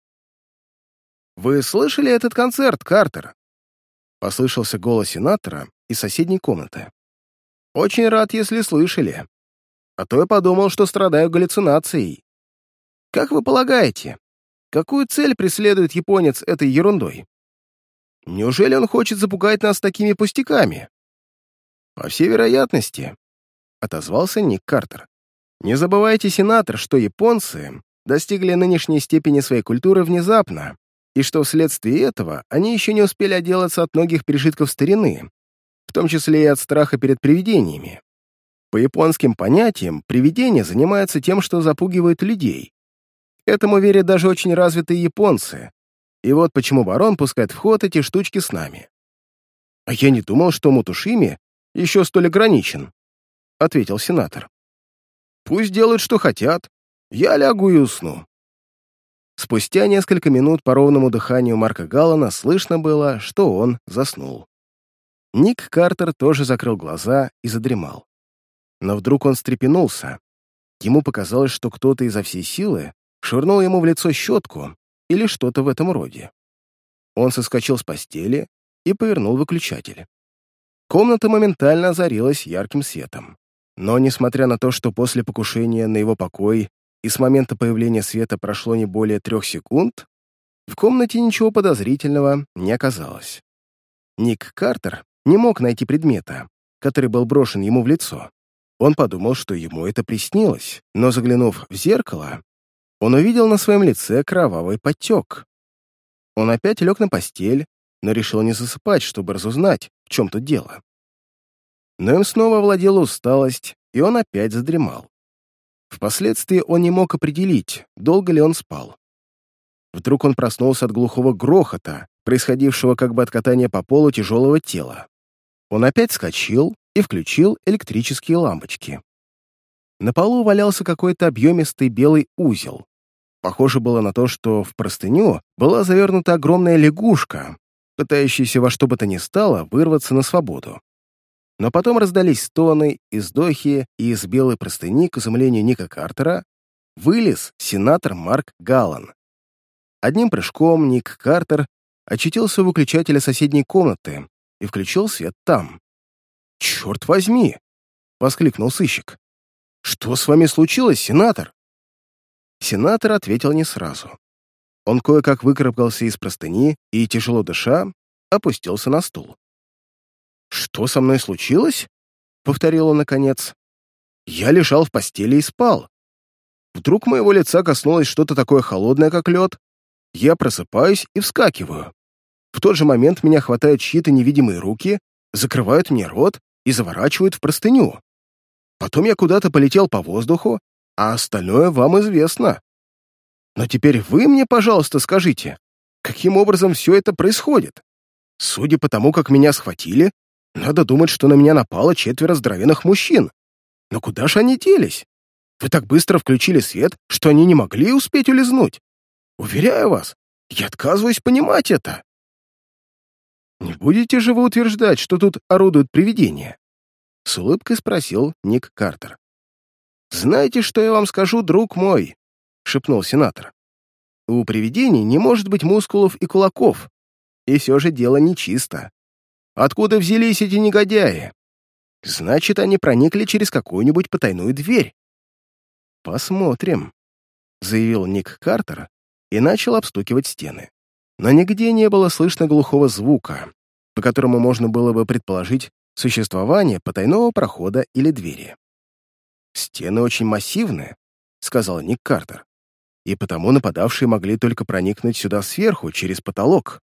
«Вы слышали этот концерт, Картер?» Послышался голос сенатора из соседней комнаты. «Очень рад, если слышали. А то я подумал, что страдаю галлюцинацией. Как вы полагаете, какую цель преследует японец этой ерундой? Неужели он хочет запугать нас такими пустяками? По всей вероятности, отозвался Ник Картер. Не забывайте, сенатор, что японцы достигли нынешней степени своей культуры внезапно, и что вследствие этого они еще не успели отделаться от многих пережитков старины, в том числе и от страха перед привидениями. По японским понятиям, привидения занимаются тем, что запугивают людей, Этому верят даже очень развитые японцы. И вот почему барон пускает в ход эти штучки с нами. А я не думал, что Мутушими еще столь ограничен, — ответил сенатор. Пусть делают, что хотят. Я лягу и усну. Спустя несколько минут по ровному дыханию Марка Галлана слышно было, что он заснул. Ник Картер тоже закрыл глаза и задремал. Но вдруг он встрепенулся. Ему показалось, что кто-то изо всей силы швырнул ему в лицо щетку или что-то в этом роде. Он соскочил с постели и повернул выключатель. Комната моментально озарилась ярким светом. Но, несмотря на то, что после покушения на его покой и с момента появления света прошло не более трех секунд, в комнате ничего подозрительного не оказалось. Ник Картер не мог найти предмета, который был брошен ему в лицо. Он подумал, что ему это приснилось, но, заглянув в зеркало, он увидел на своем лице кровавый потек. Он опять лег на постель, но решил не засыпать, чтобы разузнать, в чем тут дело. Но им снова владела усталость, и он опять задремал. Впоследствии он не мог определить, долго ли он спал. Вдруг он проснулся от глухого грохота, происходившего как бы от катания по полу тяжелого тела. Он опять скочил и включил электрические лампочки. На полу валялся какой-то объемистый белый узел. Похоже было на то, что в простыню была завернута огромная лягушка, пытающаяся во что бы то ни стало вырваться на свободу. Но потом раздались стоны и вздохи, и из белой простыни, к изумлению Ника Картера, вылез сенатор Марк Галлан. Одним прыжком Ник Картер очутился у выключателя соседней комнаты и включил свет там. «Черт возьми!» — воскликнул сыщик. «Что с вами случилось, сенатор?» Сенатор ответил не сразу. Он кое-как выкарабкался из простыни и, тяжело дыша, опустился на стул. «Что со мной случилось?» — повторил он наконец. «Я лежал в постели и спал. Вдруг моего лица коснулось что-то такое холодное, как лед. Я просыпаюсь и вскакиваю. В тот же момент меня хватают чьи-то невидимые руки, закрывают мне рот и заворачивают в простыню. Потом я куда-то полетел по воздуху, а остальное вам известно. Но теперь вы мне, пожалуйста, скажите, каким образом все это происходит? Судя по тому, как меня схватили, надо думать, что на меня напало четверо здоровенных мужчин. Но куда же они делись? Вы так быстро включили свет, что они не могли успеть улизнуть. Уверяю вас, я отказываюсь понимать это. Не будете же вы утверждать, что тут орудуют привидения? С улыбкой спросил Ник Картер. «Знаете, что я вам скажу, друг мой?» — шепнул сенатор. «У привидений не может быть мускулов и кулаков, и все же дело нечисто. Откуда взялись эти негодяи? Значит, они проникли через какую-нибудь потайную дверь». «Посмотрим», — заявил Ник Картер и начал обстукивать стены. Но нигде не было слышно глухого звука, по которому можно было бы предположить существование потайного прохода или двери. «Стены очень массивные», — сказал Ник Картер, «и потому нападавшие могли только проникнуть сюда сверху, через потолок.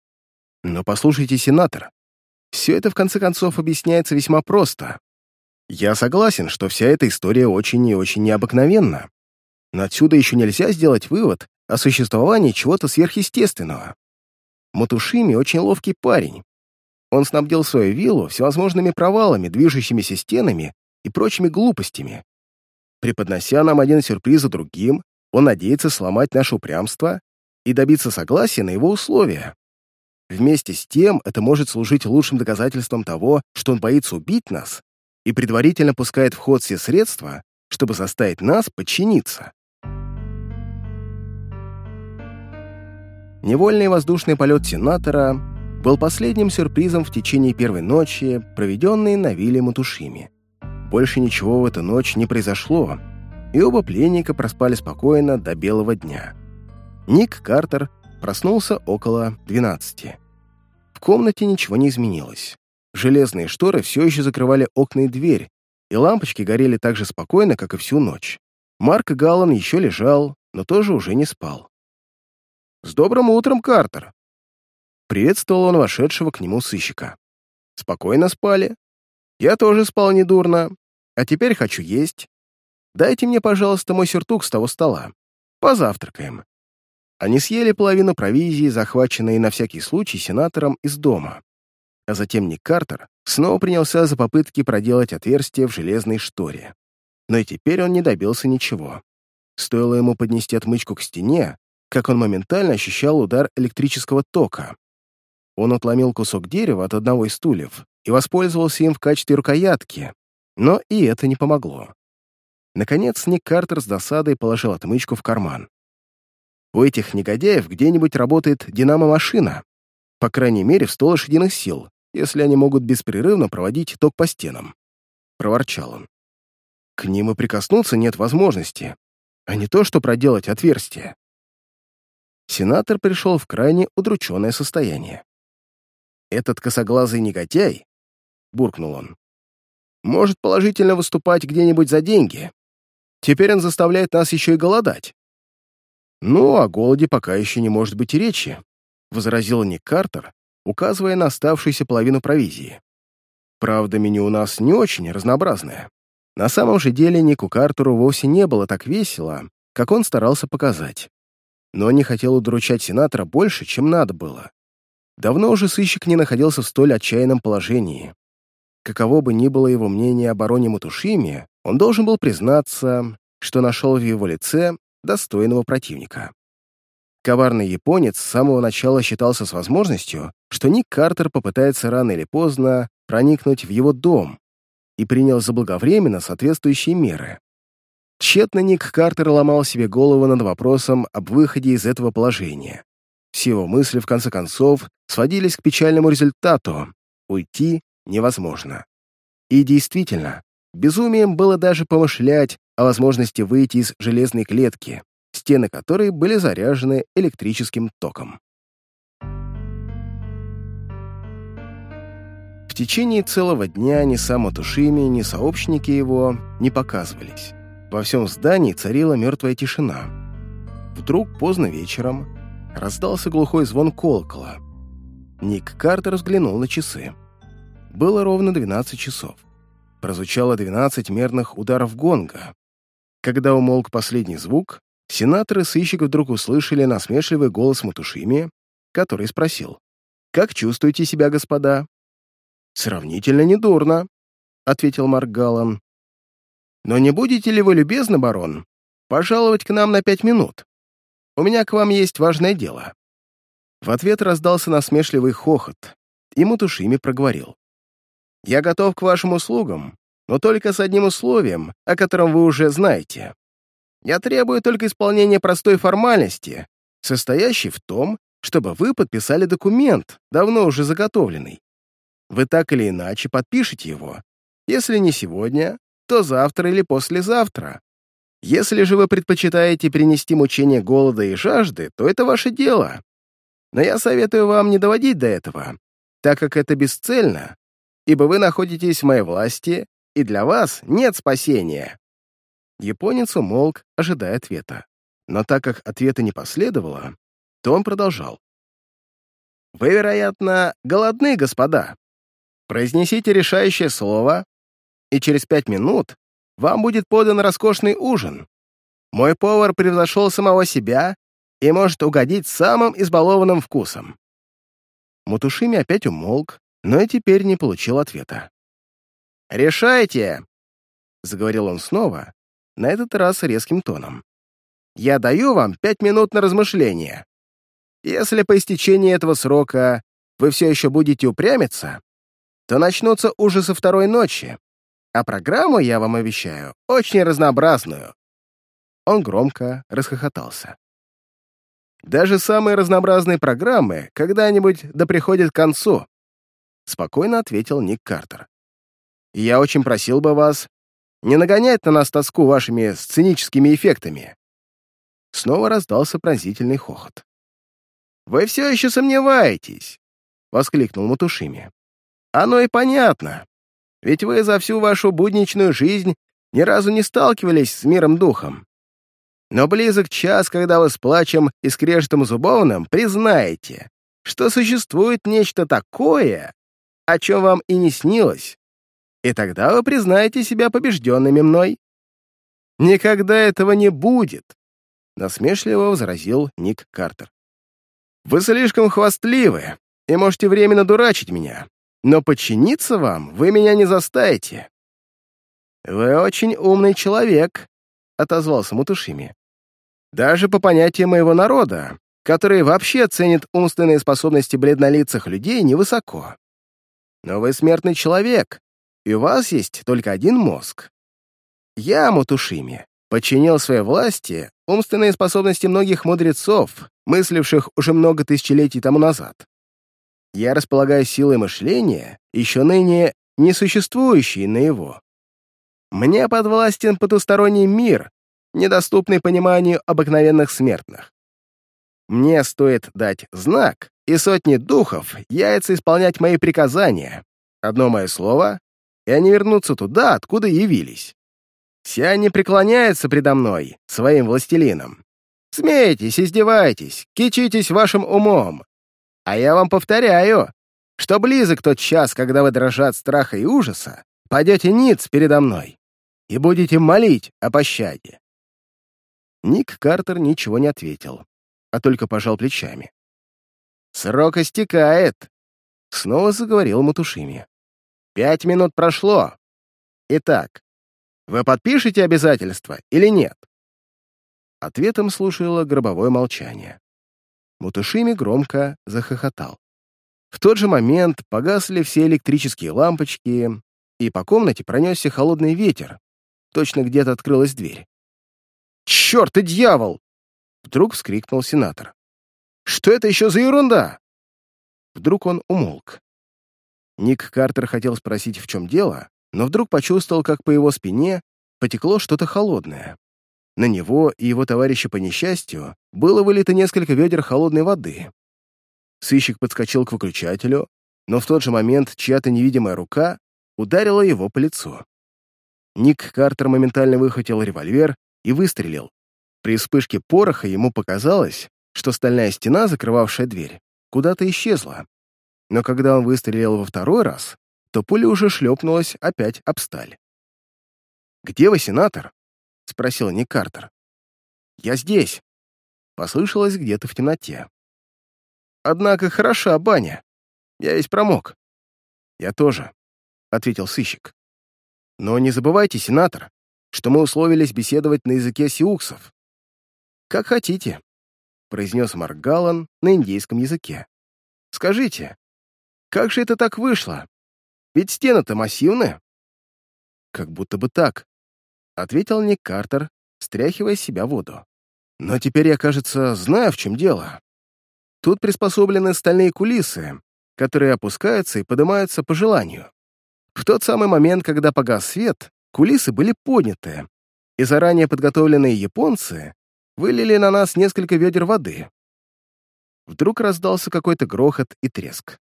Но послушайте, сенатор, все это в конце концов объясняется весьма просто. Я согласен, что вся эта история очень и очень необыкновенна, но отсюда еще нельзя сделать вывод о существовании чего-то сверхъестественного. Матушими очень ловкий парень. Он снабдил свою виллу всевозможными провалами, движущимися стенами и прочими глупостями. Преподнося нам один сюрприз за другим, он надеется сломать наше упрямство и добиться согласия на его условия. Вместе с тем это может служить лучшим доказательством того, что он боится убить нас и предварительно пускает в ход все средства, чтобы заставить нас подчиниться. Невольный воздушный полет сенатора был последним сюрпризом в течение первой ночи, проведенной на вилле Матушими. Больше ничего в эту ночь не произошло, и оба пленника проспали спокойно до белого дня. Ник Картер проснулся около 12. В комнате ничего не изменилось. Железные шторы все еще закрывали окна и дверь, и лампочки горели так же спокойно, как и всю ночь. Марк Галлан еще лежал, но тоже уже не спал. «С добрым утром, Картер!» Приветствовал он вошедшего к нему сыщика. «Спокойно спали? Я тоже спал недурно. А теперь хочу есть. Дайте мне, пожалуйста, мой сюртук с того стола. Позавтракаем». Они съели половину провизии, захваченной на всякий случай сенатором из дома. А затем Ник Картер снова принялся за попытки проделать отверстие в железной шторе. Но и теперь он не добился ничего. Стоило ему поднести отмычку к стене, как он моментально ощущал удар электрического тока. Он отломил кусок дерева от одного из стульев и воспользовался им в качестве рукоятки, но и это не помогло. Наконец, Ник Картер с досадой положил отмычку в карман. У этих негодяев где-нибудь работает динамо-машина, по крайней мере, в 100 лошадиных сил, если они могут беспрерывно проводить ток по стенам. Проворчал он. К ним и прикоснуться нет возможности, а не то, что проделать отверстие сенатор пришел в крайне удрученное состояние. «Этот косоглазый негодяй», — буркнул он, — «может положительно выступать где-нибудь за деньги. Теперь он заставляет нас еще и голодать». «Ну, о голоде пока еще не может быть и речи», — возразил Ник Картер, указывая на оставшуюся половину провизии. «Правда, меню у нас не очень разнообразное. На самом же деле Нику Картеру вовсе не было так весело, как он старался показать но не хотел удручать сенатора больше, чем надо было. Давно уже сыщик не находился в столь отчаянном положении. Каково бы ни было его мнение о бароне Матушиме, он должен был признаться, что нашел в его лице достойного противника. Коварный японец с самого начала считался с возможностью, что Ник Картер попытается рано или поздно проникнуть в его дом и принял заблаговременно соответствующие меры. Тщетно Ник Картер ломал себе голову над вопросом об выходе из этого положения. Все его мысли, в конце концов, сводились к печальному результату — уйти невозможно. И действительно, безумием было даже помышлять о возможности выйти из железной клетки, стены которой были заряжены электрическим током. В течение целого дня ни сам Атушими, ни сообщники его не показывались. Во всем здании царила мертвая тишина. Вдруг поздно вечером раздался глухой звон колокола. Ник Картер взглянул на часы. Было ровно 12 часов. Прозвучало 12 мерных ударов гонга. Когда умолк последний звук, сенатор и сыщик вдруг услышали насмешливый голос Матушими, который спросил, «Как чувствуете себя, господа?» «Сравнительно недурно», — ответил Марк Галлан. Но не будете ли вы любезны, барон, пожаловать к нам на пять минут? У меня к вам есть важное дело». В ответ раздался насмешливый хохот, и Мутушими проговорил. «Я готов к вашим услугам, но только с одним условием, о котором вы уже знаете. Я требую только исполнения простой формальности, состоящей в том, чтобы вы подписали документ, давно уже заготовленный. Вы так или иначе подпишете его. Если не сегодня, то завтра или послезавтра. Если же вы предпочитаете перенести мучение голода и жажды, то это ваше дело. Но я советую вам не доводить до этого, так как это бесцельно, ибо вы находитесь в моей власти, и для вас нет спасения». Японец умолк, ожидая ответа. Но так как ответа не последовало, то он продолжал. «Вы, вероятно, голодны, господа. Произнесите решающее слово, и через пять минут вам будет подан роскошный ужин. Мой повар превзошел самого себя и может угодить самым избалованным вкусом». Мутушими опять умолк, но и теперь не получил ответа. «Решайте!» — заговорил он снова, на этот раз резким тоном. «Я даю вам пять минут на размышление. Если по истечении этого срока вы все еще будете упрямиться, то начнутся ужасы второй ночи, а программу я вам обещаю очень разнообразную». Он громко расхохотался. «Даже самые разнообразные программы когда-нибудь да приходят к концу», спокойно ответил Ник Картер. «Я очень просил бы вас не нагонять на нас тоску вашими сценическими эффектами». Снова раздался пронзительный хохот. «Вы все еще сомневаетесь!» — воскликнул Матушими. «Оно и понятно. Ведь вы за всю вашу будничную жизнь ни разу не сталкивались с миром духом. Но близок час, когда вы с плачем и скрежетом зубовным признаете, что существует нечто такое, о чем вам и не снилось, и тогда вы признаете себя побежденными мной. Никогда этого не будет, насмешливо возразил Ник Картер. Вы слишком хвастливы и можете временно дурачить меня, но подчиниться вам вы меня не заставите. Вы очень умный человек, отозвался Мутушими. Даже по понятиям моего народа, который вообще ценит умственные способности бледнолицых людей невысоко. Но вы смертный человек, и у вас есть только один мозг. Я, Мутушими, подчинил своей власти умственные способности многих мудрецов, мысливших уже много тысячелетий тому назад. Я располагаю силой мышления, еще ныне несуществующей на его. Мне подвластен потусторонний мир, недоступный пониманию обыкновенных смертных. Мне стоит дать знак, и сотни духов яйца исполнять мои приказания. Одно мое слово, и они вернутся туда, откуда явились. Все они преклоняются предо мной, своим властелином. Смейтесь, издевайтесь, кичитесь вашим умом. А я вам повторяю, что близок тот час, когда вы дрожат страха и ужаса, пойдете ниц передо мной и будете молить о пощаде. Ник Картер ничего не ответил, а только пожал плечами. «Срок истекает», — снова заговорил Матушими. «Пять минут прошло. Итак, вы подпишете обязательства или нет?» Ответом слушало гробовое молчание. Мутушими громко захохотал. В тот же момент погасли все электрические лампочки, и по комнате пронесся холодный ветер. Точно где-то открылась дверь. «Черт и дьявол!» Вдруг вскрикнул сенатор. «Что это еще за ерунда?» Вдруг он умолк. Ник Картер хотел спросить, в чем дело, но вдруг почувствовал, как по его спине потекло что-то холодное. На него и его товарища по несчастью было вылито несколько ведер холодной воды. Сыщик подскочил к выключателю, но в тот же момент чья-то невидимая рука ударила его по лицу. Ник Картер моментально выхватил револьвер и выстрелил. При вспышке пороха ему показалось, что стальная стена, закрывавшая дверь, куда-то исчезла. Но когда он выстрелил во второй раз, то пуля уже шлепнулась опять об сталь. «Где вы, сенатор?» — спросил Ник Картер. «Я здесь», — послышалось где-то в темноте. «Однако хороша баня. Я весь промок». «Я тоже», — ответил сыщик. «Но не забывайте, сенатор, что мы условились беседовать на языке сиуксов». «Как хотите», — произнес Марк Галлан на индейском языке. «Скажите, как же это так вышло? Ведь стены-то массивные». «Как будто бы так», — ответил Ник Картер, стряхивая с себя воду. «Но теперь я, кажется, знаю, в чем дело. Тут приспособлены стальные кулисы, которые опускаются и поднимаются по желанию. В тот самый момент, когда погас свет, кулисы были подняты, и заранее подготовленные японцы вылили на нас несколько ведер воды. Вдруг раздался какой-то грохот и треск.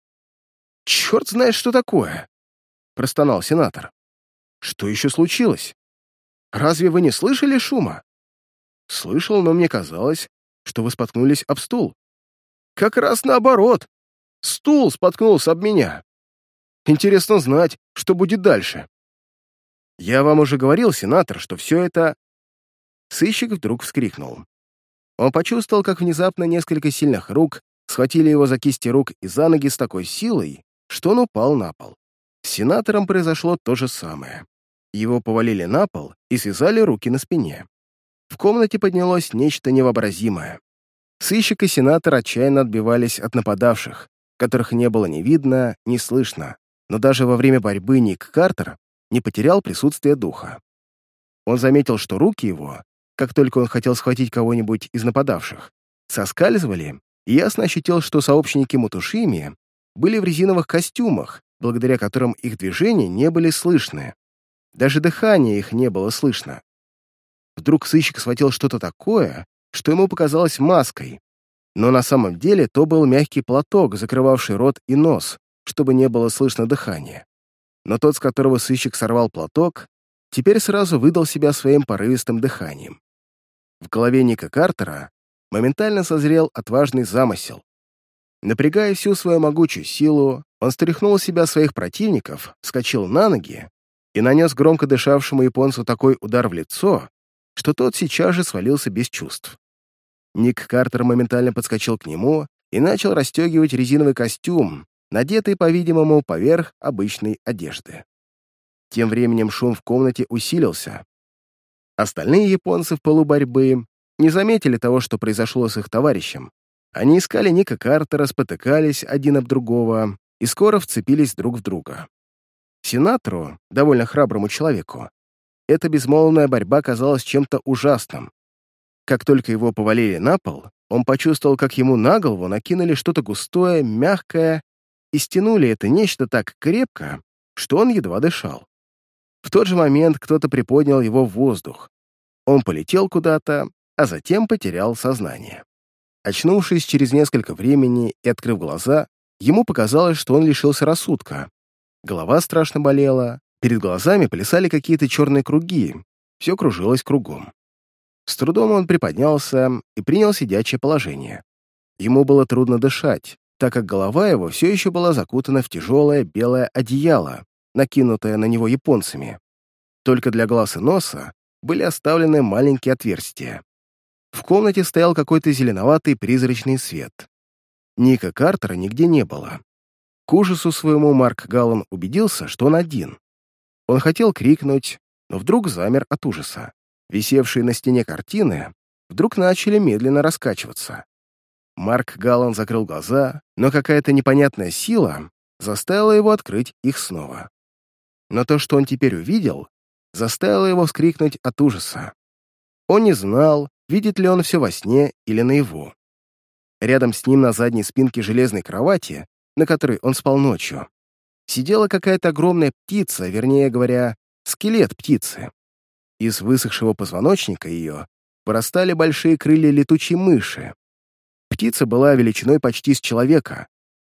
«Черт знает, что такое!» — простонал сенатор. «Что еще случилось? Разве вы не слышали шума?» «Слышал, но мне казалось, что вы споткнулись об стул». «Как раз наоборот. Стул споткнулся об меня. Интересно знать, что будет дальше». «Я вам уже говорил, сенатор, что все это...» Сыщик вдруг вскрикнул. Он почувствовал, как внезапно несколько сильных рук схватили его за кисти рук и за ноги с такой силой, что он упал на пол. С сенатором произошло то же самое. Его повалили на пол и связали руки на спине. В комнате поднялось нечто невообразимое. Сыщик и сенатор отчаянно отбивались от нападавших, которых не было ни видно, ни слышно, но даже во время борьбы Ник Картер не потерял присутствие духа. Он заметил, что руки его как только он хотел схватить кого-нибудь из нападавших, соскальзывали, и ясно ощутил, что сообщники Мутушими были в резиновых костюмах, благодаря которым их движения не были слышны. Даже дыхание их не было слышно. Вдруг сыщик схватил что-то такое, что ему показалось маской, но на самом деле то был мягкий платок, закрывавший рот и нос, чтобы не было слышно дыхания. Но тот, с которого сыщик сорвал платок, теперь сразу выдал себя своим порывистым дыханием. В голове Ника Картера моментально созрел отважный замысел. Напрягая всю свою могучую силу, он стряхнул себя своих противников, вскочил на ноги и нанес громко дышавшему японцу такой удар в лицо, что тот сейчас же свалился без чувств. Ник Картер моментально подскочил к нему и начал расстегивать резиновый костюм, надетый, по-видимому, поверх обычной одежды. Тем временем шум в комнате усилился, Остальные японцы в полуборьбы не заметили того, что произошло с их товарищем. Они искали Ника Картера, спотыкались один об другого и скоро вцепились друг в друга. Сенатору, довольно храброму человеку, эта безмолвная борьба казалась чем-то ужасным. Как только его повалили на пол, он почувствовал, как ему на голову накинули что-то густое, мягкое, и стянули это нечто так крепко, что он едва дышал. В тот же момент кто-то приподнял его в воздух. Он полетел куда-то, а затем потерял сознание. Очнувшись через несколько времени и открыв глаза, ему показалось, что он лишился рассудка. Голова страшно болела, перед глазами плясали какие-то черные круги, все кружилось кругом. С трудом он приподнялся и принял сидячее положение. Ему было трудно дышать, так как голова его все еще была закутана в тяжелое белое одеяло, накинутая на него японцами. Только для глаз и носа были оставлены маленькие отверстия. В комнате стоял какой-то зеленоватый призрачный свет. Ника Картера нигде не было. К ужасу своему Марк Галлан убедился, что он один. Он хотел крикнуть, но вдруг замер от ужаса. Висевшие на стене картины вдруг начали медленно раскачиваться. Марк Галлан закрыл глаза, но какая-то непонятная сила заставила его открыть их снова но то, что он теперь увидел, заставило его вскрикнуть от ужаса. Он не знал, видит ли он все во сне или наяву. Рядом с ним на задней спинке железной кровати, на которой он спал ночью, сидела какая-то огромная птица, вернее говоря, скелет птицы. Из высохшего позвоночника ее вырастали большие крылья летучей мыши. Птица была величиной почти с человека.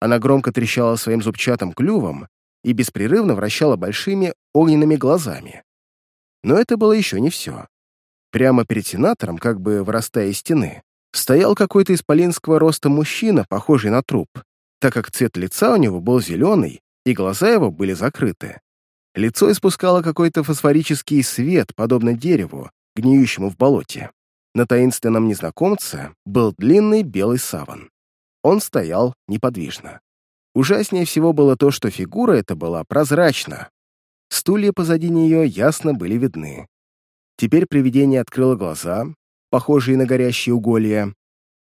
Она громко трещала своим зубчатым клювом и беспрерывно вращала большими огненными глазами. Но это было еще не все. Прямо перед сенатором, как бы вырастая из стены, стоял какой-то исполинского роста мужчина, похожий на труп, так как цвет лица у него был зеленый, и глаза его были закрыты. Лицо испускало какой-то фосфорический свет, подобно дереву, гниющему в болоте. На таинственном незнакомце был длинный белый саван. Он стоял неподвижно. Ужаснее всего было то, что фигура эта была прозрачна. Стулья позади нее ясно были видны. Теперь привидение открыло глаза, похожие на горящие уголья,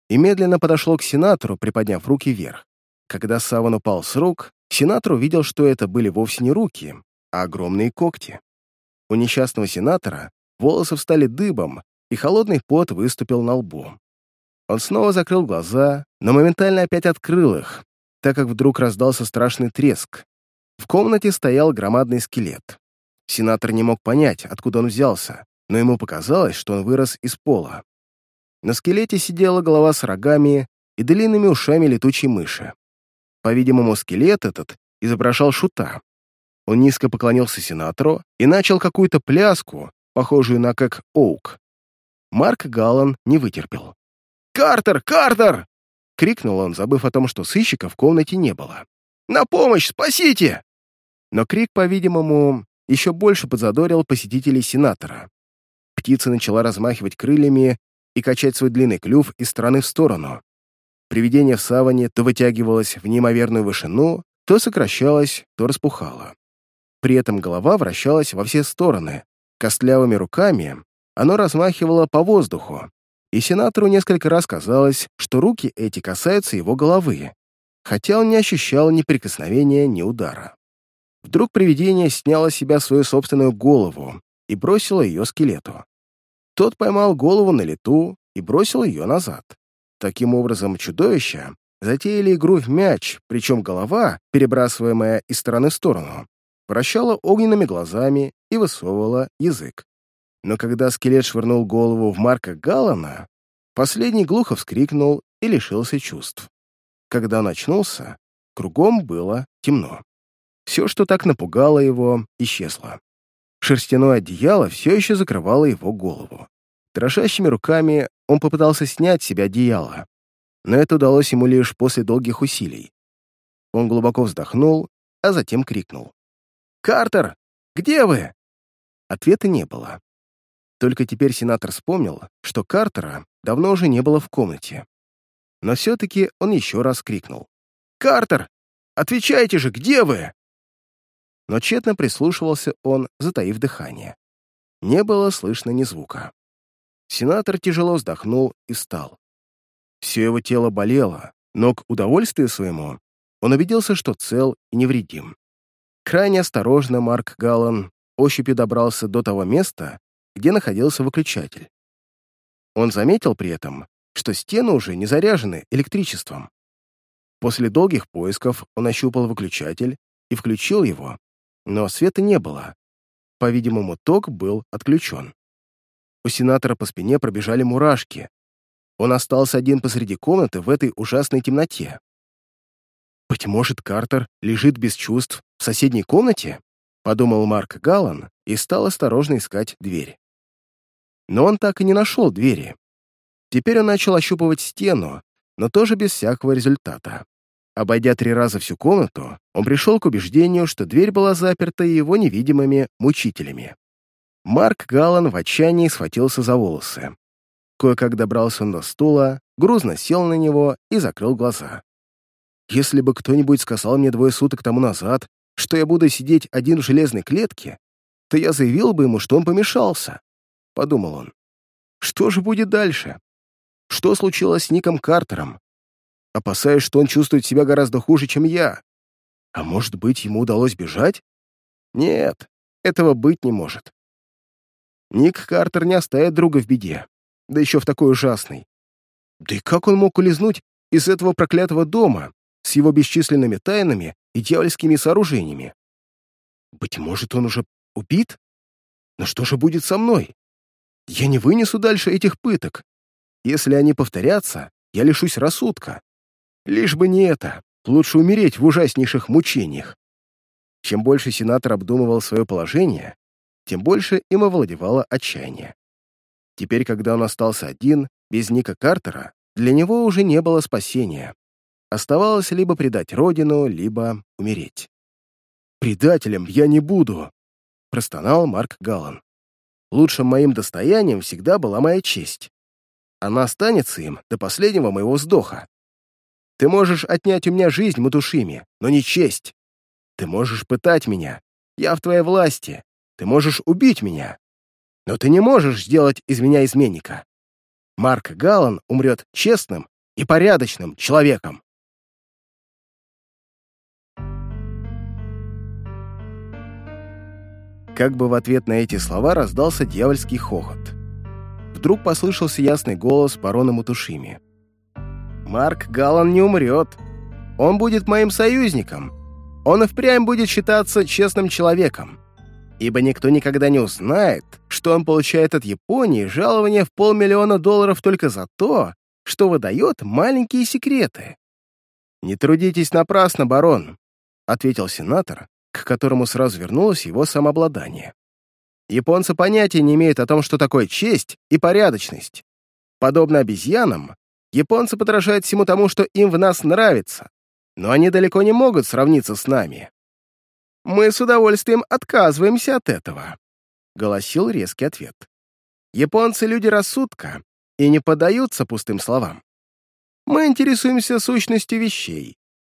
и медленно подошло к сенатору, приподняв руки вверх. Когда саван упал с рук, сенатор увидел, что это были вовсе не руки, а огромные когти. У несчастного сенатора волосы встали дыбом, и холодный пот выступил на лбу. Он снова закрыл глаза, но моментально опять открыл их, так как вдруг раздался страшный треск. В комнате стоял громадный скелет. Сенатор не мог понять, откуда он взялся, но ему показалось, что он вырос из пола. На скелете сидела голова с рогами и длинными ушами летучей мыши. По-видимому, скелет этот изображал шута. Он низко поклонился сенатору и начал какую-то пляску, похожую на как оук. Марк Галлан не вытерпел. «Картер! Картер!» — крикнул он, забыв о том, что сыщика в комнате не было. «На помощь! Спасите!» Но крик, по-видимому, еще больше подзадорил посетителей сенатора. Птица начала размахивать крыльями и качать свой длинный клюв из стороны в сторону. Привидение в саване то вытягивалось в неимоверную вышину, то сокращалось, то распухало. При этом голова вращалась во все стороны. Костлявыми руками оно размахивало по воздуху, и сенатору несколько раз казалось, что руки эти касаются его головы, хотя он не ощущал ни прикосновения, ни удара. Вдруг привидение сняло с себя свою собственную голову и бросило ее скелету. Тот поймал голову на лету и бросил ее назад. Таким образом, чудовища затеяли игру в мяч, причем голова, перебрасываемая из стороны в сторону, вращала огненными глазами и высовывала язык. Но когда скелет швырнул голову в Марка Галлана, последний глухо вскрикнул и лишился чувств. Когда он очнулся, кругом было темно. Все, что так напугало его, исчезло. Шерстяное одеяло все еще закрывало его голову. Дрожащими руками он попытался снять с себя одеяло, но это удалось ему лишь после долгих усилий. Он глубоко вздохнул, а затем крикнул. «Картер, где вы?» Ответа не было. Только теперь сенатор вспомнил, что Картера давно уже не было в комнате. Но все-таки он еще раз крикнул. «Картер! Отвечайте же, где вы?» Но тщетно прислушивался он, затаив дыхание. Не было слышно ни звука. Сенатор тяжело вздохнул и встал. Все его тело болело, но к удовольствию своему он убедился, что цел и невредим. Крайне осторожно Марк Галлан ощупью добрался до того места, где находился выключатель. Он заметил при этом, что стены уже не заряжены электричеством. После долгих поисков он ощупал выключатель и включил его, но света не было. По-видимому, ток был отключен. У сенатора по спине пробежали мурашки. Он остался один посреди комнаты в этой ужасной темноте. «Быть может, Картер лежит без чувств в соседней комнате?» — подумал Марк Галлан и стал осторожно искать дверь. Но он так и не нашел двери. Теперь он начал ощупывать стену, но тоже без всякого результата. Обойдя три раза всю комнату, он пришел к убеждению, что дверь была заперта его невидимыми мучителями. Марк Галлан в отчаянии схватился за волосы. Кое-как добрался он до стула, грузно сел на него и закрыл глаза. Если бы кто-нибудь сказал мне двое суток тому назад, что я буду сидеть один в железной клетке, то я заявил бы ему, что он помешался подумал он. Что же будет дальше? Что случилось с Ником Картером? Опасаюсь, что он чувствует себя гораздо хуже, чем я. А может быть, ему удалось бежать? Нет, этого быть не может. Ник Картер не оставит друга в беде, да еще в такой ужасной. Да и как он мог улизнуть из этого проклятого дома с его бесчисленными тайнами и дьявольскими сооружениями? Быть может, он уже убит? Но что же будет со мной? Я не вынесу дальше этих пыток. Если они повторятся, я лишусь рассудка. Лишь бы не это, лучше умереть в ужаснейших мучениях. Чем больше сенатор обдумывал свое положение, тем больше им овладевало отчаяние. Теперь, когда он остался один, без Ника Картера, для него уже не было спасения. Оставалось либо предать родину, либо умереть. «Предателем я не буду», — простонал Марк Галлан. Лучшим моим достоянием всегда была моя честь. Она останется им до последнего моего вздоха. Ты можешь отнять у меня жизнь, Матушими, но не честь. Ты можешь пытать меня. Я в твоей власти. Ты можешь убить меня. Но ты не можешь сделать из меня изменника. Марк Галлан умрет честным и порядочным человеком. Как бы в ответ на эти слова раздался дьявольский хохот. Вдруг послышался ясный голос барона Мутушими. «Марк Галлан не умрет. Он будет моим союзником. Он и впрямь будет считаться честным человеком. Ибо никто никогда не узнает, что он получает от Японии жалование в полмиллиона долларов только за то, что выдает маленькие секреты. «Не трудитесь напрасно, барон», — ответил сенатор, к которому сразу вернулось его самообладание. «Японцы понятия не имеют о том, что такое честь и порядочность. Подобно обезьянам, японцы подражают всему тому, что им в нас нравится, но они далеко не могут сравниться с нами. Мы с удовольствием отказываемся от этого», — голосил резкий ответ. «Японцы — люди рассудка и не поддаются пустым словам. Мы интересуемся сущностью вещей.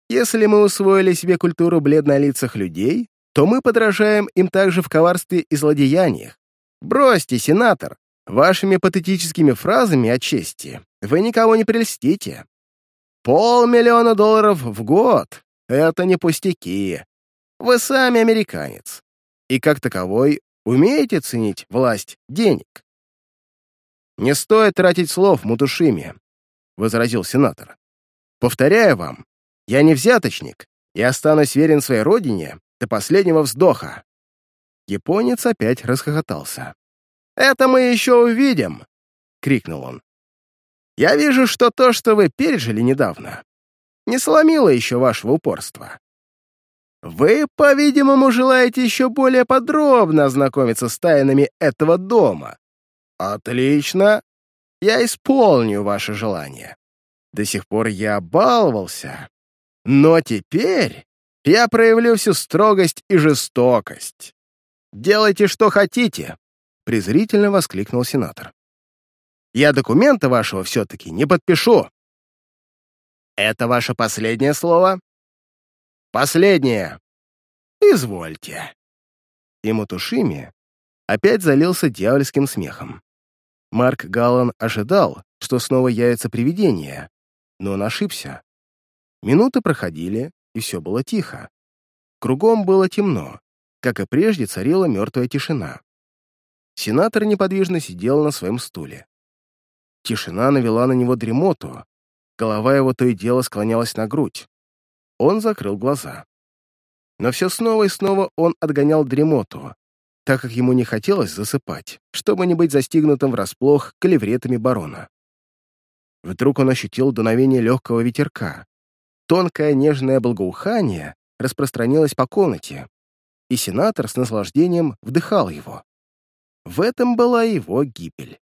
Если мы усвоили себе культуру бледнолицых людей, то мы подражаем им также в коварстве и злодеяниях. Бросьте, сенатор, вашими патетическими фразами о чести вы никого не прельстите. Полмиллиона долларов в год — это не пустяки. Вы сами американец. И как таковой умеете ценить власть денег? «Не стоит тратить слов, Мутушими», — возразил сенатор. «Повторяю вам, я не взяточник и останусь верен своей родине до последнего вздоха». Японец опять расхохотался. «Это мы еще увидим!» — крикнул он. «Я вижу, что то, что вы пережили недавно, не сломило еще вашего упорства. Вы, по-видимому, желаете еще более подробно ознакомиться с тайнами этого дома. Отлично. Я исполню ваше желание. До сих пор я баловался, но теперь я проявлю всю строгость и жестокость. Делайте, что хотите, презрительно воскликнул сенатор. Я документа вашего все-таки не подпишу. Это ваше последнее слово? Последнее. Извольте. И Матушими опять залился дьявольским смехом. Марк Галлан ожидал, что снова явится привидение, но он ошибся. Минуты проходили, и все было тихо. Кругом было темно, как и прежде царила мертвая тишина. Сенатор неподвижно сидел на своем стуле. Тишина навела на него дремоту, голова его то и дело склонялась на грудь. Он закрыл глаза. Но все снова и снова он отгонял дремоту, так как ему не хотелось засыпать, чтобы не быть застигнутым врасплох клевретами барона. Вдруг он ощутил дуновение легкого ветерка. Тонкое нежное благоухание распространилось по комнате, и сенатор с наслаждением вдыхал его. В этом была его гибель.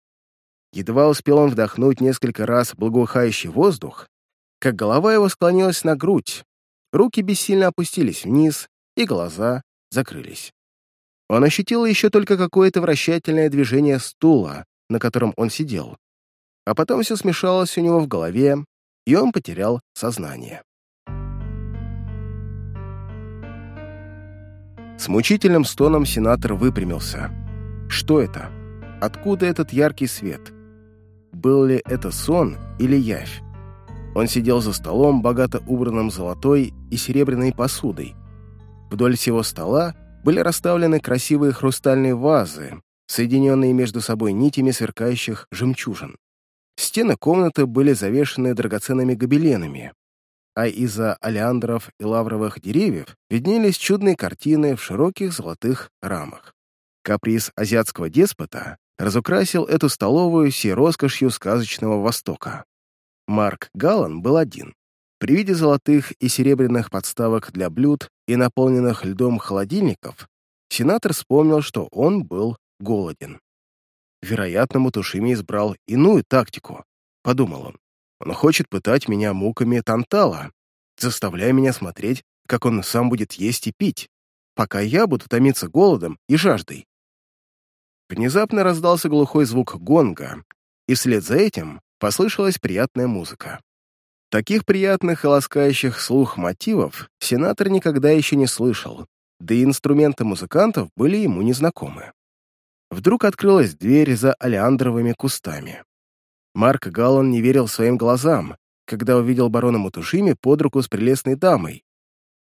Едва успел он вдохнуть несколько раз благоухающий воздух, как голова его склонилась на грудь, Руки бессильно опустились вниз, и глаза закрылись. Он ощутил еще только какое-то вращательное движение стула, на котором он сидел. А потом все смешалось у него в голове, и он потерял сознание. С мучительным стоном сенатор выпрямился. Что это? Откуда этот яркий свет? Был ли это сон или явь? Он сидел за столом, богато убранным золотой и серебряной посудой. Вдоль всего стола были расставлены красивые хрустальные вазы, соединенные между собой нитями сверкающих жемчужин. Стены комнаты были завешены драгоценными гобеленами, а из-за олеандров и лавровых деревьев виднелись чудные картины в широких золотых рамах. Каприз азиатского деспота разукрасил эту столовую всей роскошью сказочного Востока. Марк Галлан был один. При виде золотых и серебряных подставок для блюд и наполненных льдом холодильников, сенатор вспомнил, что он был голоден. Вероятно, Мутушими избрал иную тактику, подумал он. Он хочет пытать меня муками тантала, заставляя меня смотреть, как он сам будет есть и пить, пока я буду томиться голодом и жаждой. Внезапно раздался глухой звук гонга, и вслед за этим послышалась приятная музыка. Таких приятных и ласкающих слух мотивов сенатор никогда еще не слышал, да и инструменты музыкантов были ему незнакомы. Вдруг открылась дверь за олеандровыми кустами. Марк Галлан не верил своим глазам, когда увидел барона Матушими под руку с прелестной дамой.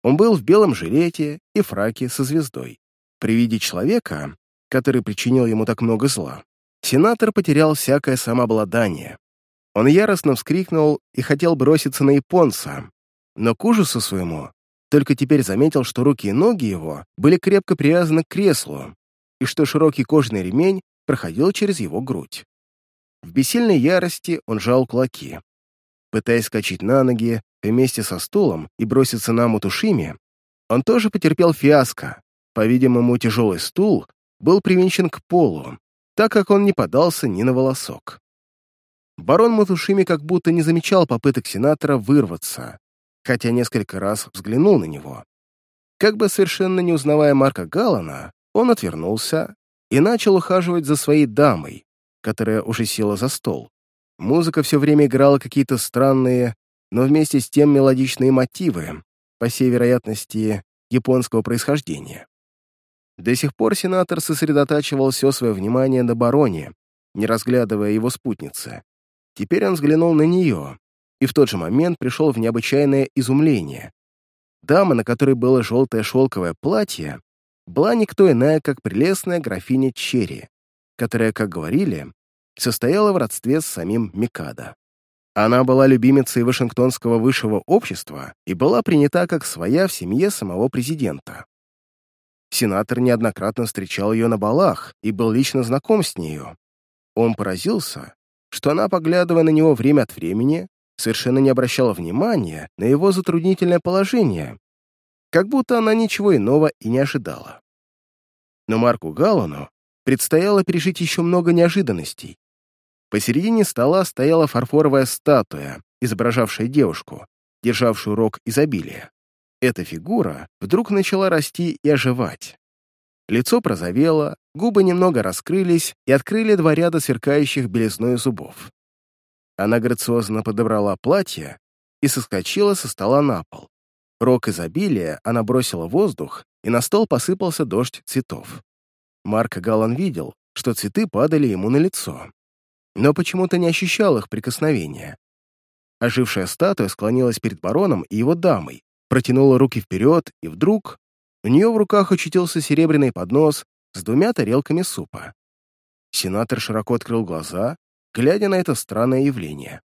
Он был в белом жилете и фраке со звездой. При виде человека, который причинил ему так много зла, сенатор потерял всякое самообладание. Он яростно вскрикнул и хотел броситься на японца, но к ужасу своему только теперь заметил, что руки и ноги его были крепко привязаны к креслу, и что широкий кожаный ремень проходил через его грудь. В бессильной ярости он жал кулаки. Пытаясь скачать на ноги вместе со стулом и броситься на Мутушими, он тоже потерпел фиаско. По-видимому, тяжелый стул был привинчен к полу, так как он не подался ни на волосок. Барон Матушими как будто не замечал попыток сенатора вырваться, хотя несколько раз взглянул на него. Как бы совершенно не узнавая Марка Галлана, он отвернулся и начал ухаживать за своей дамой, которая уже села за стол. Музыка все время играла какие-то странные, но вместе с тем мелодичные мотивы, по всей вероятности, японского происхождения. До сих пор сенатор сосредотачивал все свое внимание на бароне, не разглядывая его спутницы. Теперь он взглянул на нее, и в тот же момент пришел в необычайное изумление. Дама, на которой было желтое шелковое платье, была никто иная, как прелестная графиня Черри, которая, как говорили, состояла в родстве с самим Микадо. Она была любимицей Вашингтонского высшего общества и была принята как своя в семье самого президента. Сенатор неоднократно встречал ее на балах и был лично знаком с нею. Он поразился, что она, поглядывая на него время от времени, совершенно не обращала внимания на его затруднительное положение, как будто она ничего иного и не ожидала. Но Марку Галлану предстояло пережить еще много неожиданностей. Посередине стола стояла фарфоровая статуя, изображавшая девушку, державшую рог изобилия. Эта фигура вдруг начала расти и оживать. Лицо прозовело, губы немного раскрылись и открыли два ряда сверкающих белизной зубов. Она грациозно подобрала платье и соскочила со стола на пол. Рог изобилия она бросила в воздух, и на стол посыпался дождь цветов. Марк Галлан видел, что цветы падали ему на лицо, но почему-то не ощущал их прикосновения. Ожившая статуя склонилась перед бароном и его дамой, протянула руки вперед, и вдруг у нее в руках очутился серебряный поднос с двумя тарелками супа. Сенатор широко открыл глаза, глядя на это странное явление.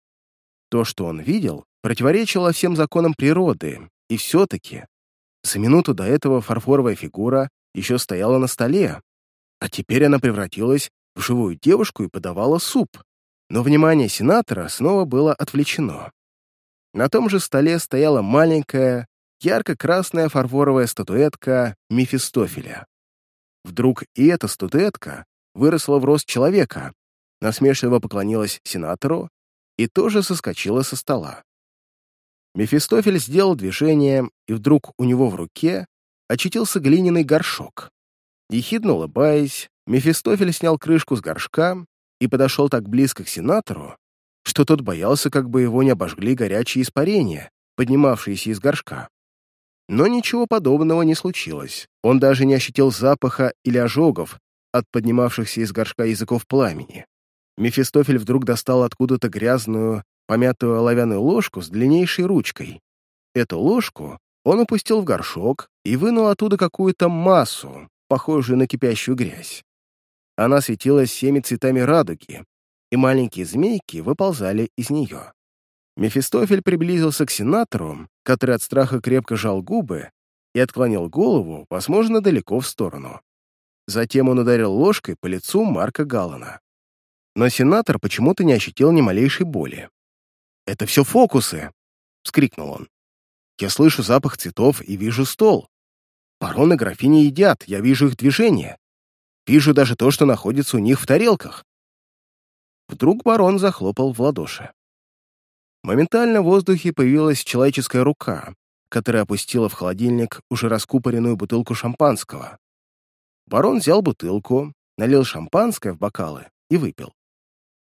То, что он видел, противоречило всем законам природы, и все-таки за минуту до этого фарфоровая фигура еще стояла на столе, а теперь она превратилась в живую девушку и подавала суп. Но внимание сенатора снова было отвлечено. На том же столе стояла маленькая, ярко-красная фарфоровая статуэтка Мефистофеля. Вдруг и эта статуэтка выросла в рост человека, насмешливо поклонилась сенатору и тоже соскочила со стола. Мефистофель сделал движение, и вдруг у него в руке очутился глиняный горшок. Ехидно улыбаясь, Мефистофель снял крышку с горшка и подошел так близко к сенатору, что тот боялся, как бы его не обожгли горячие испарения, поднимавшиеся из горшка. Но ничего подобного не случилось. Он даже не ощутил запаха или ожогов от поднимавшихся из горшка языков пламени. Мефистофель вдруг достал откуда-то грязную, помятую оловянную ложку с длиннейшей ручкой. Эту ложку он опустил в горшок и вынул оттуда какую-то массу, похожую на кипящую грязь. Она светилась всеми цветами радуги, и маленькие змейки выползали из нее. Мефистофель приблизился к сенатору, который от страха крепко жал губы и отклонил голову, возможно, далеко в сторону. Затем он ударил ложкой по лицу Марка Галлана. Но сенатор почему-то не ощутил ни малейшей боли. «Это все фокусы!» — вскрикнул он. «Я слышу запах цветов и вижу стол. Барон и графини едят, я вижу их движение. Вижу даже то, что находится у них в тарелках». Вдруг барон захлопал в ладоши. Моментально в воздухе появилась человеческая рука, которая опустила в холодильник уже раскупоренную бутылку шампанского. Барон взял бутылку, налил шампанское в бокалы и выпил.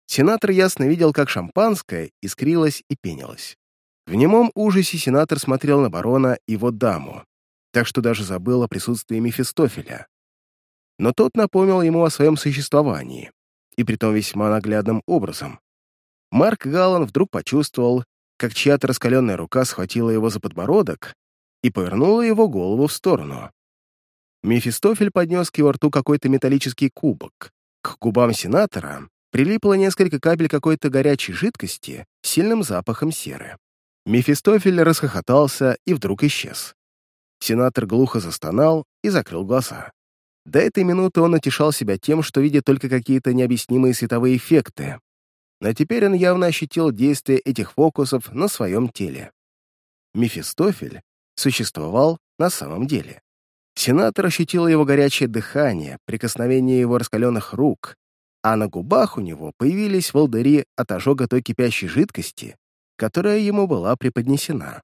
Сенатор ясно видел, как шампанское искрилось и пенилось. В немом ужасе сенатор смотрел на барона и его даму, так что даже забыл о присутствии Мефистофеля. Но тот напомнил ему о своем существовании, и притом весьма наглядным образом. Марк Галлан вдруг почувствовал, как чья-то раскаленная рука схватила его за подбородок и повернула его голову в сторону. Мефистофель поднес к его рту какой-то металлический кубок. К губам сенатора прилипло несколько капель какой-то горячей жидкости с сильным запахом серы. Мефистофель расхохотался и вдруг исчез. Сенатор глухо застонал и закрыл глаза. До этой минуты он утешал себя тем, что видит только какие-то необъяснимые световые эффекты. Но теперь он явно ощутил действие этих фокусов на своем теле. Мефистофель существовал на самом деле. Сенатор ощутил его горячее дыхание, прикосновение его раскаленных рук, а на губах у него появились волдыри от ожога той кипящей жидкости, которая ему была преподнесена.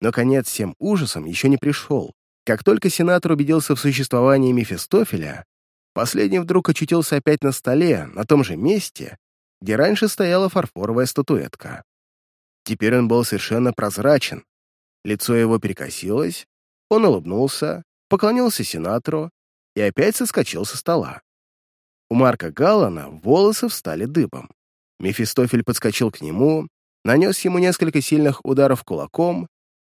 Но конец всем ужасам еще не пришел. Как только сенатор убедился в существовании Мефистофеля, последний вдруг очутился опять на столе, на том же месте, где раньше стояла фарфоровая статуэтка. Теперь он был совершенно прозрачен. Лицо его перекосилось, он улыбнулся, поклонился сенатору и опять соскочил со стола. У Марка Галлана волосы встали дыбом. Мефистофель подскочил к нему, нанес ему несколько сильных ударов кулаком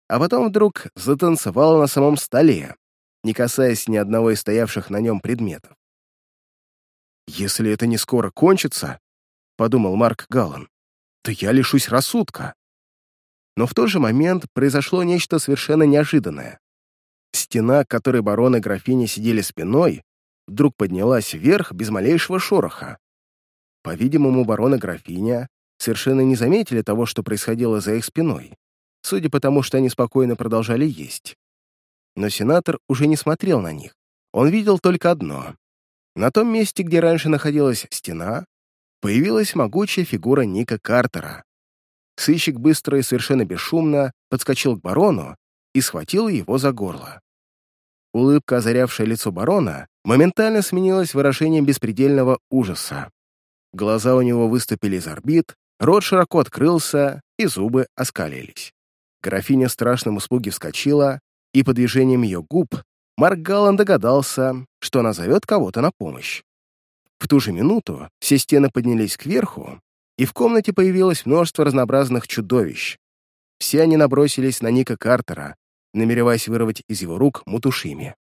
а потом вдруг затанцевала на самом столе, не касаясь ни одного из стоявших на нем предметов. «Если это не скоро кончится, — подумал Марк Галлан, — то я лишусь рассудка». Но в тот же момент произошло нечто совершенно неожиданное. Стена, к которой барон и графиня сидели спиной, вдруг поднялась вверх без малейшего шороха. По-видимому, барон и графиня совершенно не заметили того, что происходило за их спиной судя по тому, что они спокойно продолжали есть. Но сенатор уже не смотрел на них. Он видел только одно. На том месте, где раньше находилась стена, появилась могучая фигура Ника Картера. Сыщик быстро и совершенно бесшумно подскочил к барону и схватил его за горло. Улыбка, озарявшая лицо барона, моментально сменилась выражением беспредельного ужаса. Глаза у него выступили из орбит, рот широко открылся, и зубы оскалились. Графиня в страшном испуге вскочила, и по движениям ее губ Марк Галлан догадался, что она зовет кого-то на помощь. В ту же минуту все стены поднялись кверху, и в комнате появилось множество разнообразных чудовищ. Все они набросились на Ника Картера, намереваясь вырвать из его рук мутушими.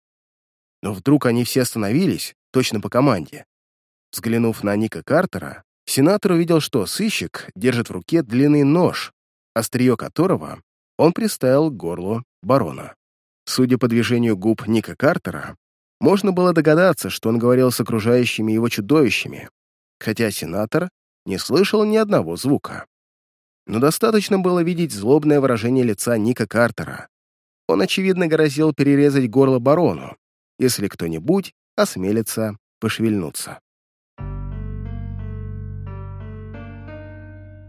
Но вдруг они все остановились, точно по команде. Взглянув на Ника Картера, сенатор увидел, что сыщик держит в руке длинный нож, острие которого он приставил к горлу барона. Судя по движению губ Ника Картера, можно было догадаться, что он говорил с окружающими его чудовищами, хотя сенатор не слышал ни одного звука. Но достаточно было видеть злобное выражение лица Ника Картера. Он, очевидно, грозил перерезать горло барону, если кто-нибудь осмелится пошевельнуться.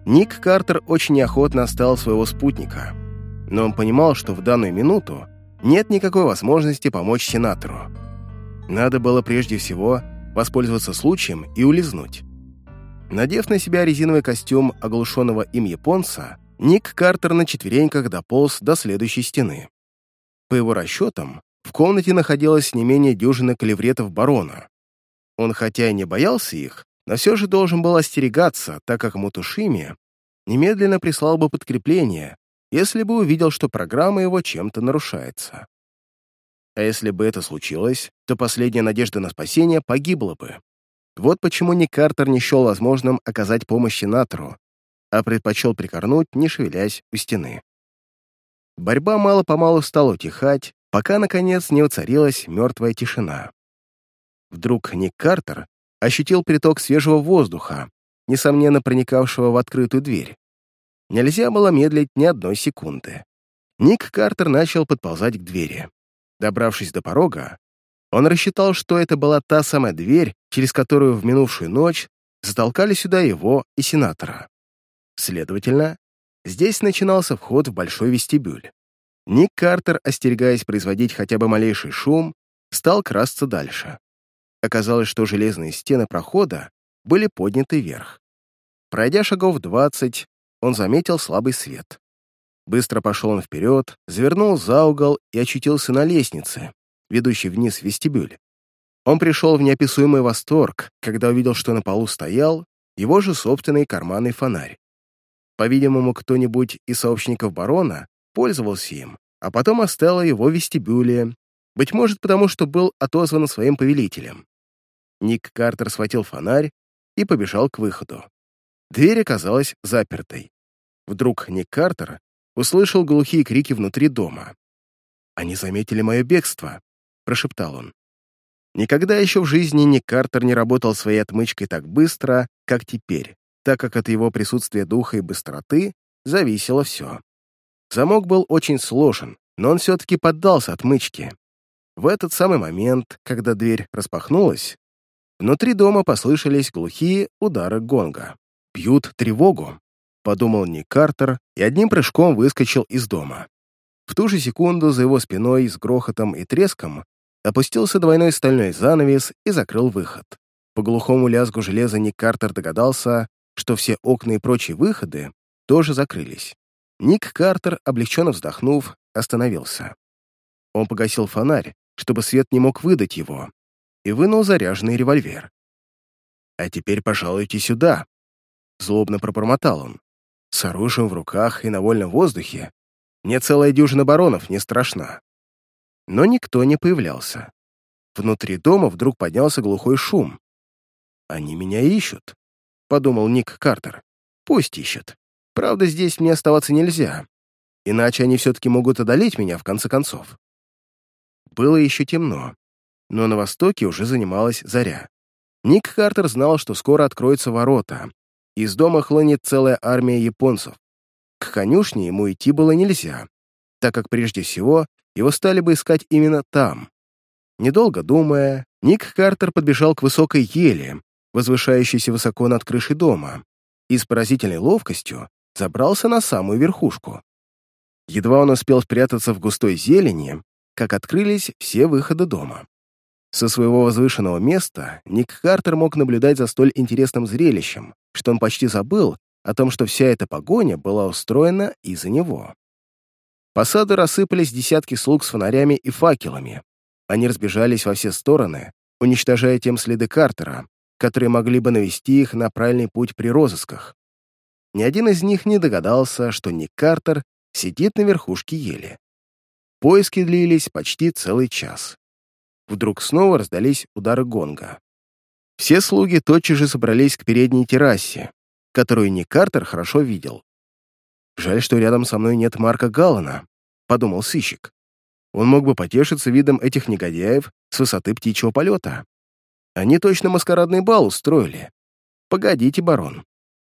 Ник Картер очень неохотно оставил своего спутника — но он понимал, что в данную минуту нет никакой возможности помочь сенатору. Надо было прежде всего воспользоваться случаем и улизнуть. Надев на себя резиновый костюм оглушенного им японца, Ник Картер на четвереньках дополз до следующей стены. По его расчетам, в комнате находилось не менее дюжины калевретов барона. Он хотя и не боялся их, но все же должен был остерегаться, так как Мутушими немедленно прислал бы подкрепление, если бы увидел, что программа его чем-то нарушается. А если бы это случилось, то последняя надежда на спасение погибла бы. Вот почему Ник Картер не счел возможным оказать помощь сенатору, а предпочел прикорнуть, не шевелясь у стены. Борьба мало-помалу стала утихать, пока, наконец, не воцарилась мертвая тишина. Вдруг Ник Картер ощутил приток свежего воздуха, несомненно проникавшего в открытую дверь. Нельзя было медлить ни одной секунды. Ник Картер начал подползать к двери. Добравшись до порога, он рассчитал, что это была та самая дверь, через которую в минувшую ночь затолкали сюда его и сенатора. Следовательно, здесь начинался вход в большой вестибюль. Ник Картер, остерегаясь производить хотя бы малейший шум, стал красться дальше. Оказалось, что железные стены прохода были подняты вверх. Пройдя шагов двадцать, он заметил слабый свет. Быстро пошел он вперед, завернул за угол и очутился на лестнице, ведущей вниз в вестибюль. Он пришел в неописуемый восторг, когда увидел, что на полу стоял его же собственный карманный фонарь. По-видимому, кто-нибудь из сообщников барона пользовался им, а потом оставил его в вестибюле, быть может, потому что был отозван своим повелителем. Ник Картер схватил фонарь и побежал к выходу. Дверь оказалась запертой. Вдруг Ник Картер услышал глухие крики внутри дома. Они заметили мое бегство», — прошептал он. Никогда еще в жизни Ник Картер не работал своей отмычкой так быстро, как теперь, так как от его присутствия духа и быстроты зависело все. Замок был очень сложен, но он все-таки поддался отмычке. В этот самый момент, когда дверь распахнулась, внутри дома послышались глухие удары гонга. «Бьют тревогу», — подумал Ник Картер и одним прыжком выскочил из дома. В ту же секунду за его спиной с грохотом и треском опустился двойной стальной занавес и закрыл выход. По глухому лязгу железа Ник Картер догадался, что все окна и прочие выходы тоже закрылись. Ник Картер, облегченно вздохнув, остановился. Он погасил фонарь, чтобы свет не мог выдать его, и вынул заряженный револьвер. «А теперь пожалуйте сюда», — злобно пробормотал он. «С оружием в руках и на вольном воздухе мне целая дюжина баронов не страшна» но никто не появлялся. Внутри дома вдруг поднялся глухой шум. «Они меня ищут», — подумал Ник Картер. «Пусть ищут. Правда, здесь мне оставаться нельзя, иначе они все-таки могут одолеть меня в конце концов». Было еще темно, но на востоке уже занималась заря. Ник Картер знал, что скоро откроются ворота. Из дома хлынет целая армия японцев. К конюшне ему идти было нельзя, так как прежде всего его стали бы искать именно там. Недолго думая, Ник Картер подбежал к высокой ели, возвышающейся высоко над крышей дома, и с поразительной ловкостью забрался на самую верхушку. Едва он успел спрятаться в густой зелени, как открылись все выходы дома. Со своего возвышенного места Ник Картер мог наблюдать за столь интересным зрелищем, что он почти забыл о том, что вся эта погоня была устроена из-за него. По рассыпались десятки слуг с фонарями и факелами. Они разбежались во все стороны, уничтожая тем следы Картера, которые могли бы навести их на правильный путь при розысках. Ни один из них не догадался, что Ник Картер сидит на верхушке ели. Поиски длились почти целый час. Вдруг снова раздались удары гонга. Все слуги тотчас же собрались к передней террасе, которую Ник Картер хорошо видел. Жаль, что рядом со мной нет Марка Галлана, подумал сыщик. Он мог бы потешиться видом этих негодяев с высоты птичьего полета. Они точно маскарадный бал устроили. Погодите, барон.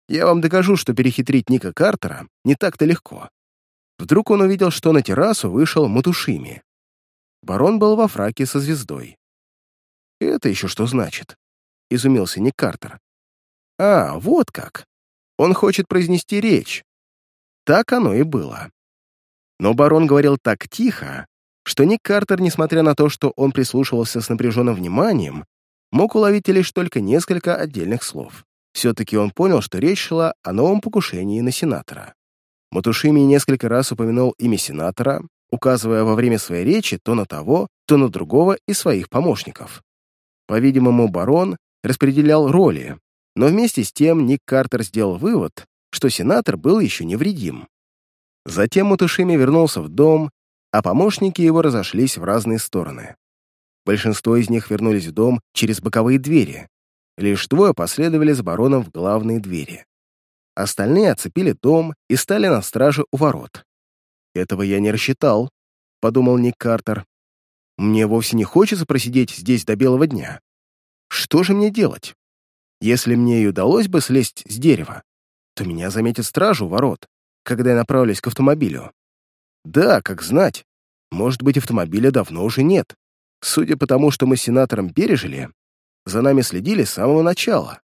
Я вам докажу, что перехитрить Ника Картера не так-то легко. Вдруг он увидел, что на террасу вышел Матушими. Барон был во фраке со звездой. «Это еще что значит?» — изумился Ник Картер. «А, вот как. Он хочет произнести речь, так оно и было. Но барон говорил так тихо, что Ник Картер, несмотря на то, что он прислушивался с напряженным вниманием, мог уловить лишь только несколько отдельных слов. Все-таки он понял, что речь шла о новом покушении на сенатора. Матушими несколько раз упомянул имя сенатора, указывая во время своей речи то на того, то на другого из своих помощников. По-видимому, барон распределял роли, но вместе с тем Ник Картер сделал вывод, что сенатор был еще невредим. Затем Мутушими вернулся в дом, а помощники его разошлись в разные стороны. Большинство из них вернулись в дом через боковые двери. Лишь двое последовали с бароном в главные двери. Остальные оцепили дом и стали на страже у ворот. «Этого я не рассчитал», — подумал Ник Картер. «Мне вовсе не хочется просидеть здесь до белого дня. Что же мне делать? Если мне и удалось бы слезть с дерева, то меня заметит стражу у ворот, когда я направлюсь к автомобилю. Да, как знать. Может быть, автомобиля давно уже нет. Судя по тому, что мы с сенатором пережили, за нами следили с самого начала.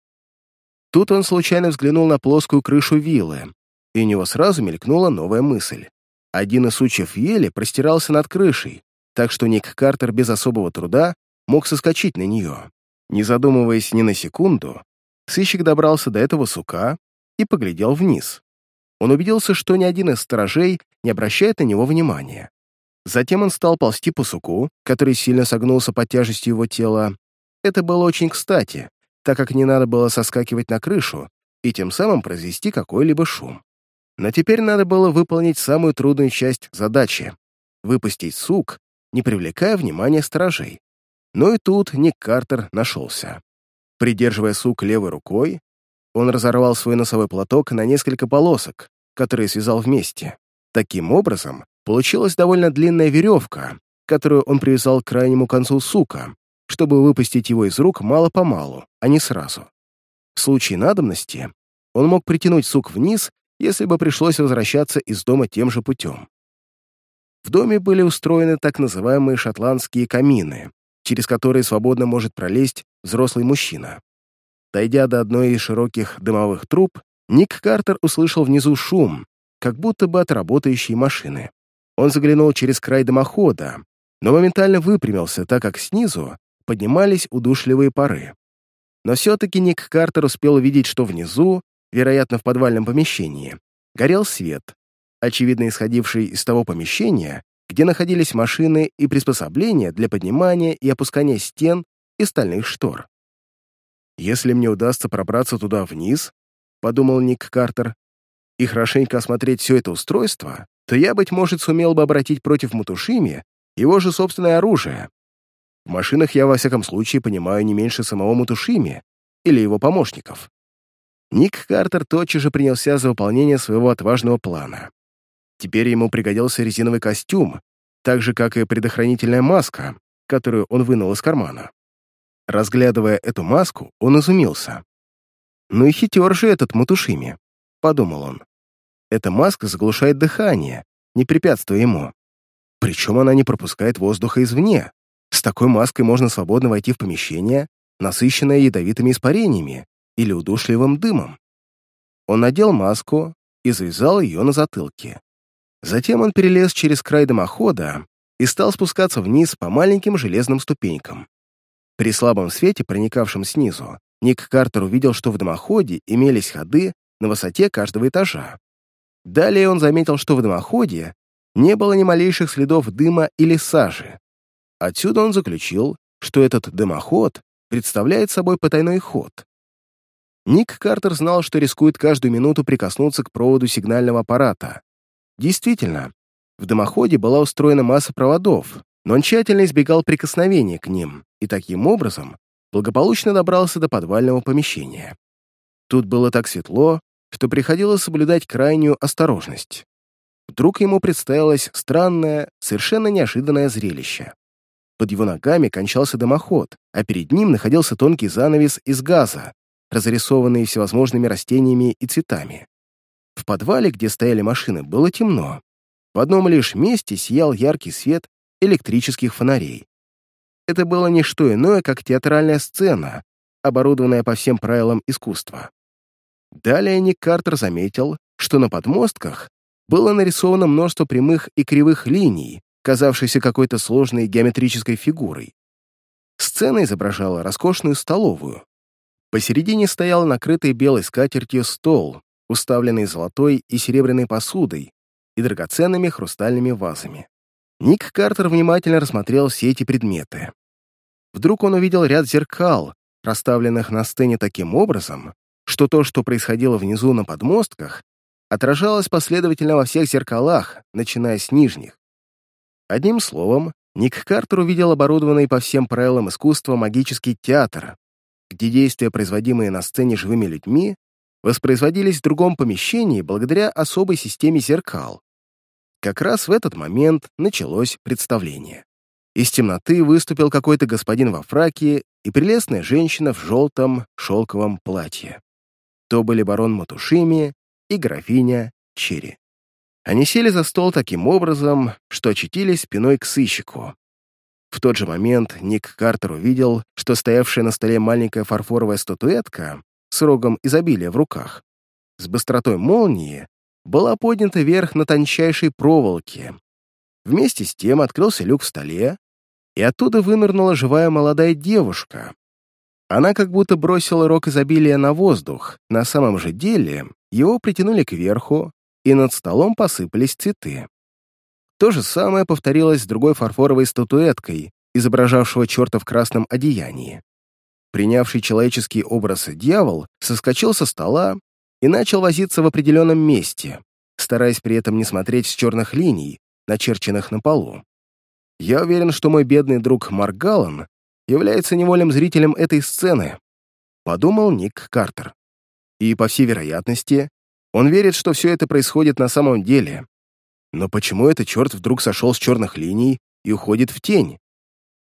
Тут он случайно взглянул на плоскую крышу виллы, и у него сразу мелькнула новая мысль. Один из сучьев ели простирался над крышей, так что Ник Картер без особого труда мог соскочить на нее. Не задумываясь ни на секунду, сыщик добрался до этого сука и поглядел вниз. Он убедился, что ни один из сторожей не обращает на него внимания. Затем он стал ползти по суку, который сильно согнулся под тяжестью его тела. Это было очень кстати, так как не надо было соскакивать на крышу и тем самым произвести какой-либо шум. Но теперь надо было выполнить самую трудную часть задачи — выпустить сук, не привлекая внимания сторожей. Но и тут Ник Картер нашелся. Придерживая сук левой рукой, он разорвал свой носовой платок на несколько полосок, которые связал вместе. Таким образом, Получилась довольно длинная веревка, которую он привязал к крайнему концу сука, чтобы выпустить его из рук мало-помалу, а не сразу. В случае надобности он мог притянуть сук вниз, если бы пришлось возвращаться из дома тем же путем. В доме были устроены так называемые шотландские камины, через которые свободно может пролезть взрослый мужчина. Дойдя до одной из широких дымовых труб, Ник Картер услышал внизу шум, как будто бы от работающей машины. Он заглянул через край дымохода, но моментально выпрямился, так как снизу поднимались удушливые пары. Но все-таки Ник Картер успел увидеть, что внизу, вероятно, в подвальном помещении, горел свет, очевидно исходивший из того помещения, где находились машины и приспособления для поднимания и опускания стен и стальных штор. «Если мне удастся пробраться туда вниз», — подумал Ник Картер, «и хорошенько осмотреть все это устройство, то я, быть может, сумел бы обратить против Мутушими его же собственное оружие. В машинах я, во всяком случае, понимаю не меньше самого Мутушими или его помощников». Ник Картер тотчас же принялся за выполнение своего отважного плана. Теперь ему пригодился резиновый костюм, так же, как и предохранительная маска, которую он вынул из кармана. Разглядывая эту маску, он изумился. «Ну и хитер же этот Матушими», — подумал он. «Эта маска заглушает дыхание, не препятствуя ему. Причем она не пропускает воздуха извне. С такой маской можно свободно войти в помещение, насыщенное ядовитыми испарениями или удушливым дымом. Он надел маску и завязал ее на затылке. Затем он перелез через край дымохода и стал спускаться вниз по маленьким железным ступенькам. При слабом свете, проникавшем снизу, Ник Картер увидел, что в дымоходе имелись ходы на высоте каждого этажа. Далее он заметил, что в дымоходе не было ни малейших следов дыма или сажи. Отсюда он заключил, что этот дымоход представляет собой потайной ход. Ник Картер знал, что рискует каждую минуту прикоснуться к проводу сигнального аппарата, Действительно, в дымоходе была устроена масса проводов, но он тщательно избегал прикосновения к ним и таким образом благополучно добрался до подвального помещения. Тут было так светло, что приходилось соблюдать крайнюю осторожность. Вдруг ему представилось странное, совершенно неожиданное зрелище. Под его ногами кончался дымоход, а перед ним находился тонкий занавес из газа, разрисованный всевозможными растениями и цветами. В подвале, где стояли машины, было темно. В одном лишь месте сиял яркий свет электрических фонарей. Это было не что иное, как театральная сцена, оборудованная по всем правилам искусства. Далее Ник Картер заметил, что на подмостках было нарисовано множество прямых и кривых линий, казавшихся какой-то сложной геометрической фигурой. Сцена изображала роскошную столовую. Посередине стоял накрытый белой скатертью стол, уставленный золотой и серебряной посудой и драгоценными хрустальными вазами. Ник Картер внимательно рассмотрел все эти предметы. Вдруг он увидел ряд зеркал, расставленных на сцене таким образом, что то, что происходило внизу на подмостках, отражалось последовательно во всех зеркалах, начиная с нижних. Одним словом, Ник Картер увидел оборудованный по всем правилам искусства магический театр, где действия, производимые на сцене живыми людьми, воспроизводились в другом помещении благодаря особой системе зеркал. Как раз в этот момент началось представление. Из темноты выступил какой-то господин во фраке и прелестная женщина в желтом шелковом платье. То были барон Матушими и графиня Черри. Они сели за стол таким образом, что очутились спиной к сыщику. В тот же момент Ник Картер увидел, что стоявшая на столе маленькая фарфоровая статуэтка с рогом изобилия в руках, с быстротой молнии была поднята вверх на тончайшей проволоке. Вместе с тем открылся люк в столе, и оттуда вынырнула живая молодая девушка. Она как будто бросила рог изобилия на воздух, на самом же деле его притянули кверху, и над столом посыпались цветы. То же самое повторилось с другой фарфоровой статуэткой, изображавшего черта в красном одеянии. Принявший человеческий образ дьявол соскочил со стола и начал возиться в определенном месте, стараясь при этом не смотреть с черных линий, начерченных на полу. Я уверен, что мой бедный друг Маргалан является невольным зрителем этой сцены, подумал Ник Картер. И, по всей вероятности, он верит, что все это происходит на самом деле. Но почему этот черт вдруг сошел с черных линий и уходит в тень?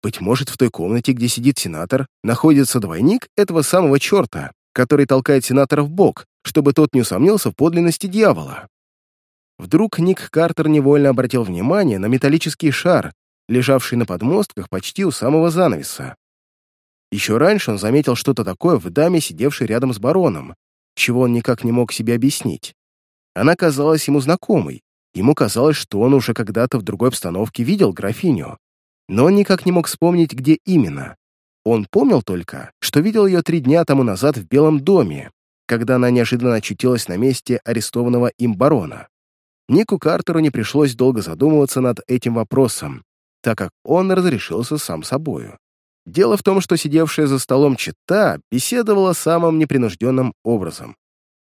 Быть может, в той комнате, где сидит сенатор, находится двойник этого самого черта, который толкает сенатора в бок, чтобы тот не усомнился в подлинности дьявола. Вдруг Ник Картер невольно обратил внимание на металлический шар, лежавший на подмостках почти у самого занавеса. Еще раньше он заметил что-то такое в даме, сидевшей рядом с бароном, чего он никак не мог себе объяснить. Она казалась ему знакомой, ему казалось, что он уже когда-то в другой обстановке видел графиню, но он никак не мог вспомнить, где именно. Он помнил только, что видел ее три дня тому назад в Белом доме, когда она неожиданно очутилась на месте арестованного им барона. Нику Картеру не пришлось долго задумываться над этим вопросом, так как он разрешился сам собою. Дело в том, что сидевшая за столом чита беседовала самым непринужденным образом.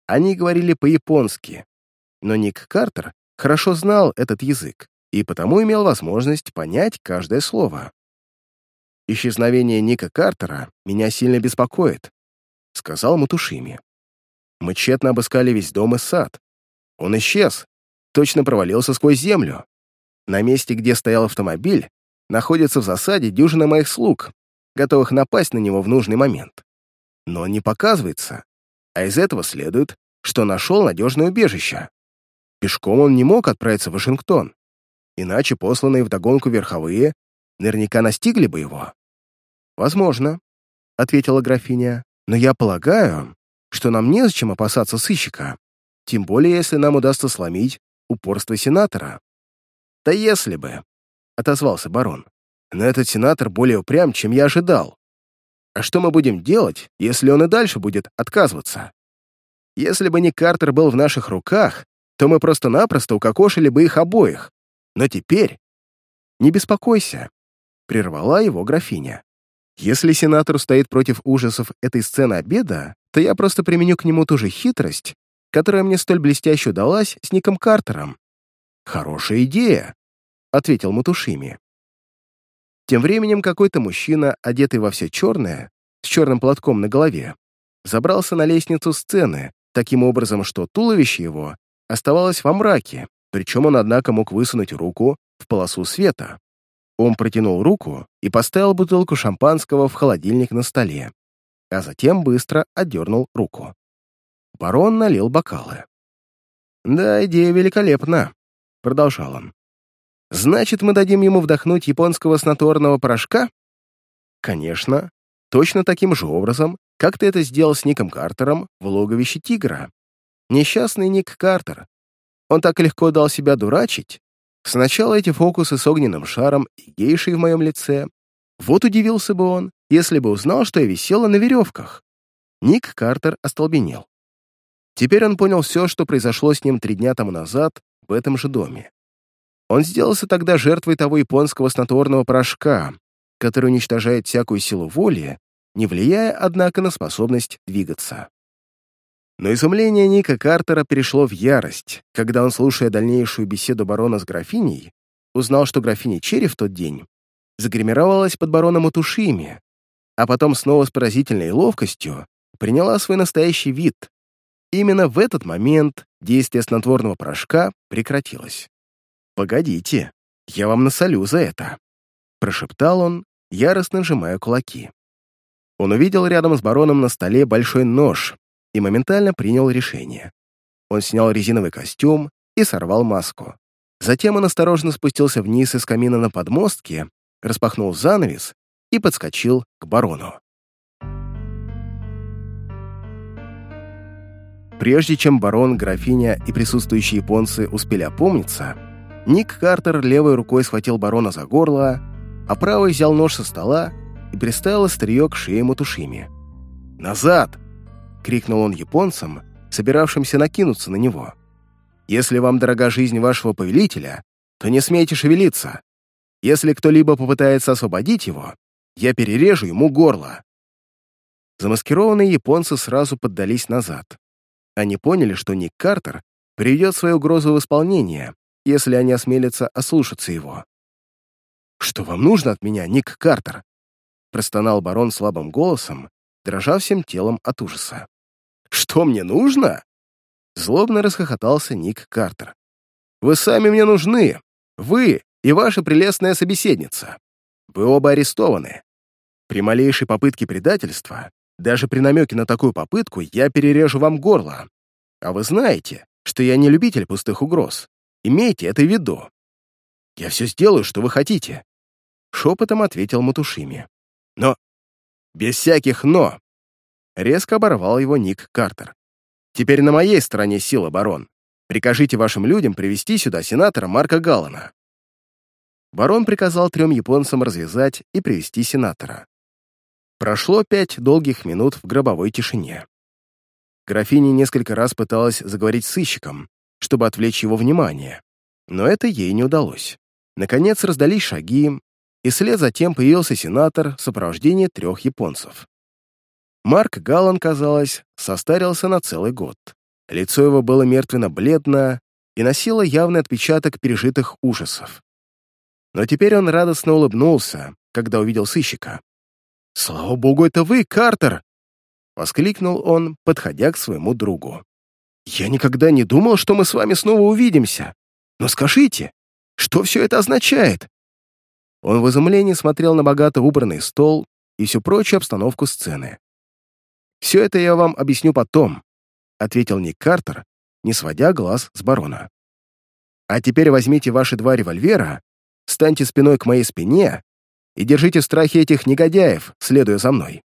Они говорили по-японски, но Ник Картер хорошо знал этот язык и потому имел возможность понять каждое слово. «Исчезновение Ника Картера меня сильно беспокоит», — сказал Матушими. «Мы тщетно обыскали весь дом и сад. Он исчез, точно провалился сквозь землю. На месте, где стоял автомобиль, находится в засаде дюжина моих слуг, готовых напасть на него в нужный момент. Но он не показывается, а из этого следует, что нашел надежное убежище. Пешком он не мог отправиться в Вашингтон, иначе посланные вдогонку верховые наверняка настигли бы его. «Возможно», — ответила графиня, «но я полагаю, что нам незачем опасаться сыщика, тем более если нам удастся сломить упорство сенатора». «Да если бы», — отозвался барон, «но этот сенатор более упрям, чем я ожидал. А что мы будем делать, если он и дальше будет отказываться? Если бы не Картер был в наших руках, то мы просто-напросто укокошили бы их обоих. Но теперь... Не беспокойся, — прервала его графиня. Если сенатор стоит против ужасов этой сцены обеда, то я просто применю к нему ту же хитрость, которая мне столь блестяще удалась с Ником Картером. «Хорошая идея», — ответил Матушими. Тем временем какой-то мужчина, одетый во все черное, с черным платком на голове, забрался на лестницу сцены, таким образом, что туловище его оставалось во мраке, причем он, однако, мог высунуть руку в полосу света. Он протянул руку и поставил бутылку шампанского в холодильник на столе, а затем быстро отдернул руку. Барон налил бокалы. «Да, идея великолепна», — продолжал он. «Значит, мы дадим ему вдохнуть японского снотворного порошка?» «Конечно, точно таким же образом, как ты это сделал с Ником Картером в логовище тигра. Несчастный Ник Картер. Он так легко дал себя дурачить, Сначала эти фокусы с огненным шаром и гейшей в моем лице. Вот удивился бы он, если бы узнал, что я висела на веревках. Ник Картер остолбенел. Теперь он понял все, что произошло с ним три дня тому назад в этом же доме. Он сделался тогда жертвой того японского снотворного порошка, который уничтожает всякую силу воли, не влияя, однако, на способность двигаться. Но изумление Ника Картера перешло в ярость, когда он, слушая дальнейшую беседу барона с графиней, узнал, что графиня Черри в тот день загримировалась под бароном Утушими, а потом снова с поразительной ловкостью приняла свой настоящий вид. Именно в этот момент действие снотворного порошка прекратилось. «Погодите, я вам насолю за это», — прошептал он, яростно сжимая кулаки. Он увидел рядом с бароном на столе большой нож, и моментально принял решение. Он снял резиновый костюм и сорвал маску. Затем он осторожно спустился вниз из камина на подмостке, распахнул занавес и подскочил к барону. Прежде чем барон, графиня и присутствующие японцы успели опомниться, Ник Картер левой рукой схватил барона за горло, а правой взял нож со стола и приставил острие к шее Матушими. «Назад!» Крикнул он японцам, собиравшимся накинуться на него. «Если вам дорога жизнь вашего повелителя, то не смейте шевелиться. Если кто-либо попытается освободить его, я перережу ему горло». Замаскированные японцы сразу поддались назад. Они поняли, что Ник Картер приведет свою угрозу в исполнение, если они осмелятся ослушаться его. «Что вам нужно от меня, Ник Картер?» простонал барон слабым голосом, дрожа всем телом от ужаса. Что мне нужно?» Злобно расхохотался Ник Картер. Вы сами мне нужны. Вы и ваша прелестная собеседница. Вы оба арестованы. При малейшей попытке предательства, даже при намеке на такую попытку, я перережу вам горло. А вы знаете, что я не любитель пустых угроз. Имейте это в виду. Я все сделаю, что вы хотите. Шепотом ответил Матушими. Но... Без всяких «но». Резко оборвал его Ник Картер. Теперь на моей стороне сила, барон. Прикажите вашим людям привести сюда сенатора Марка Галлана. Барон приказал трем японцам развязать и привести сенатора. Прошло пять долгих минут в гробовой тишине. Графиня несколько раз пыталась заговорить с сыщиком, чтобы отвлечь его внимание, но это ей не удалось. Наконец раздались шаги, и вслед затем появился сенатор в сопровождении трех японцев. Марк Галлан, казалось, состарился на целый год. Лицо его было мертвенно-бледно и носило явный отпечаток пережитых ужасов. Но теперь он радостно улыбнулся, когда увидел сыщика. «Слава богу, это вы, Картер!» — воскликнул он, подходя к своему другу. «Я никогда не думал, что мы с вами снова увидимся. Но скажите, что все это означает?» Он в изумлении смотрел на богато убранный стол и всю прочую обстановку сцены. «Все это я вам объясню потом», — ответил Ник Картер, не сводя глаз с барона. «А теперь возьмите ваши два револьвера, станьте спиной к моей спине и держите в этих негодяев, следуя за мной.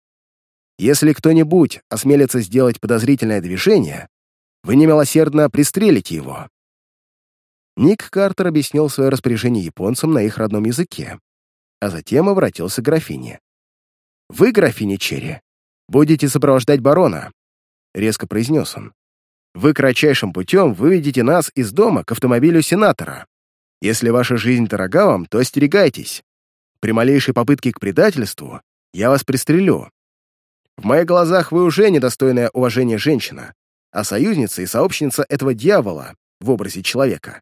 Если кто-нибудь осмелится сделать подозрительное движение, вы немилосердно пристрелите его». Ник Картер объяснил свое распоряжение японцам на их родном языке, а затем обратился к графине. «Вы, графиня Черри, будете сопровождать барона», — резко произнес он. «Вы кратчайшим путем выведете нас из дома к автомобилю сенатора. Если ваша жизнь дорога вам, то остерегайтесь. При малейшей попытке к предательству я вас пристрелю. В моих глазах вы уже недостойная уважения женщина, а союзница и сообщница этого дьявола в образе человека.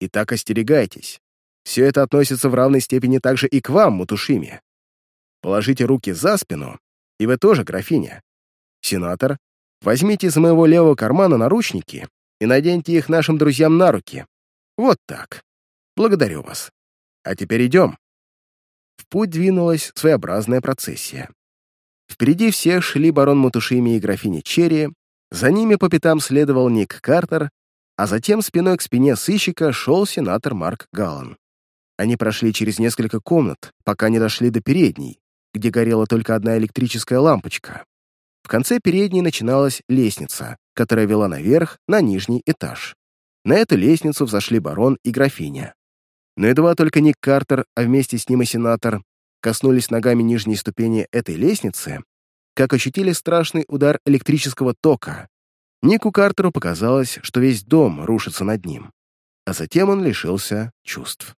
Итак, остерегайтесь. Все это относится в равной степени также и к вам, Мутушими. Положите руки за спину, и вы тоже, графиня. Сенатор, возьмите из моего левого кармана наручники и наденьте их нашим друзьям на руки. Вот так. Благодарю вас. А теперь идем в путь двинулась своеобразная процессия. Впереди всех шли барон Матушими и графиня Черри, за ними по пятам следовал Ник Картер, а затем спиной к спине сыщика шел сенатор Марк Галлан. Они прошли через несколько комнат, пока не дошли до передней, где горела только одна электрическая лампочка. В конце передней начиналась лестница, которая вела наверх, на нижний этаж. На эту лестницу взошли барон и графиня. Но едва только Ник Картер, а вместе с ним и сенатор, коснулись ногами нижней ступени этой лестницы, как ощутили страшный удар электрического тока. Нику Картеру показалось, что весь дом рушится над ним, а затем он лишился чувств.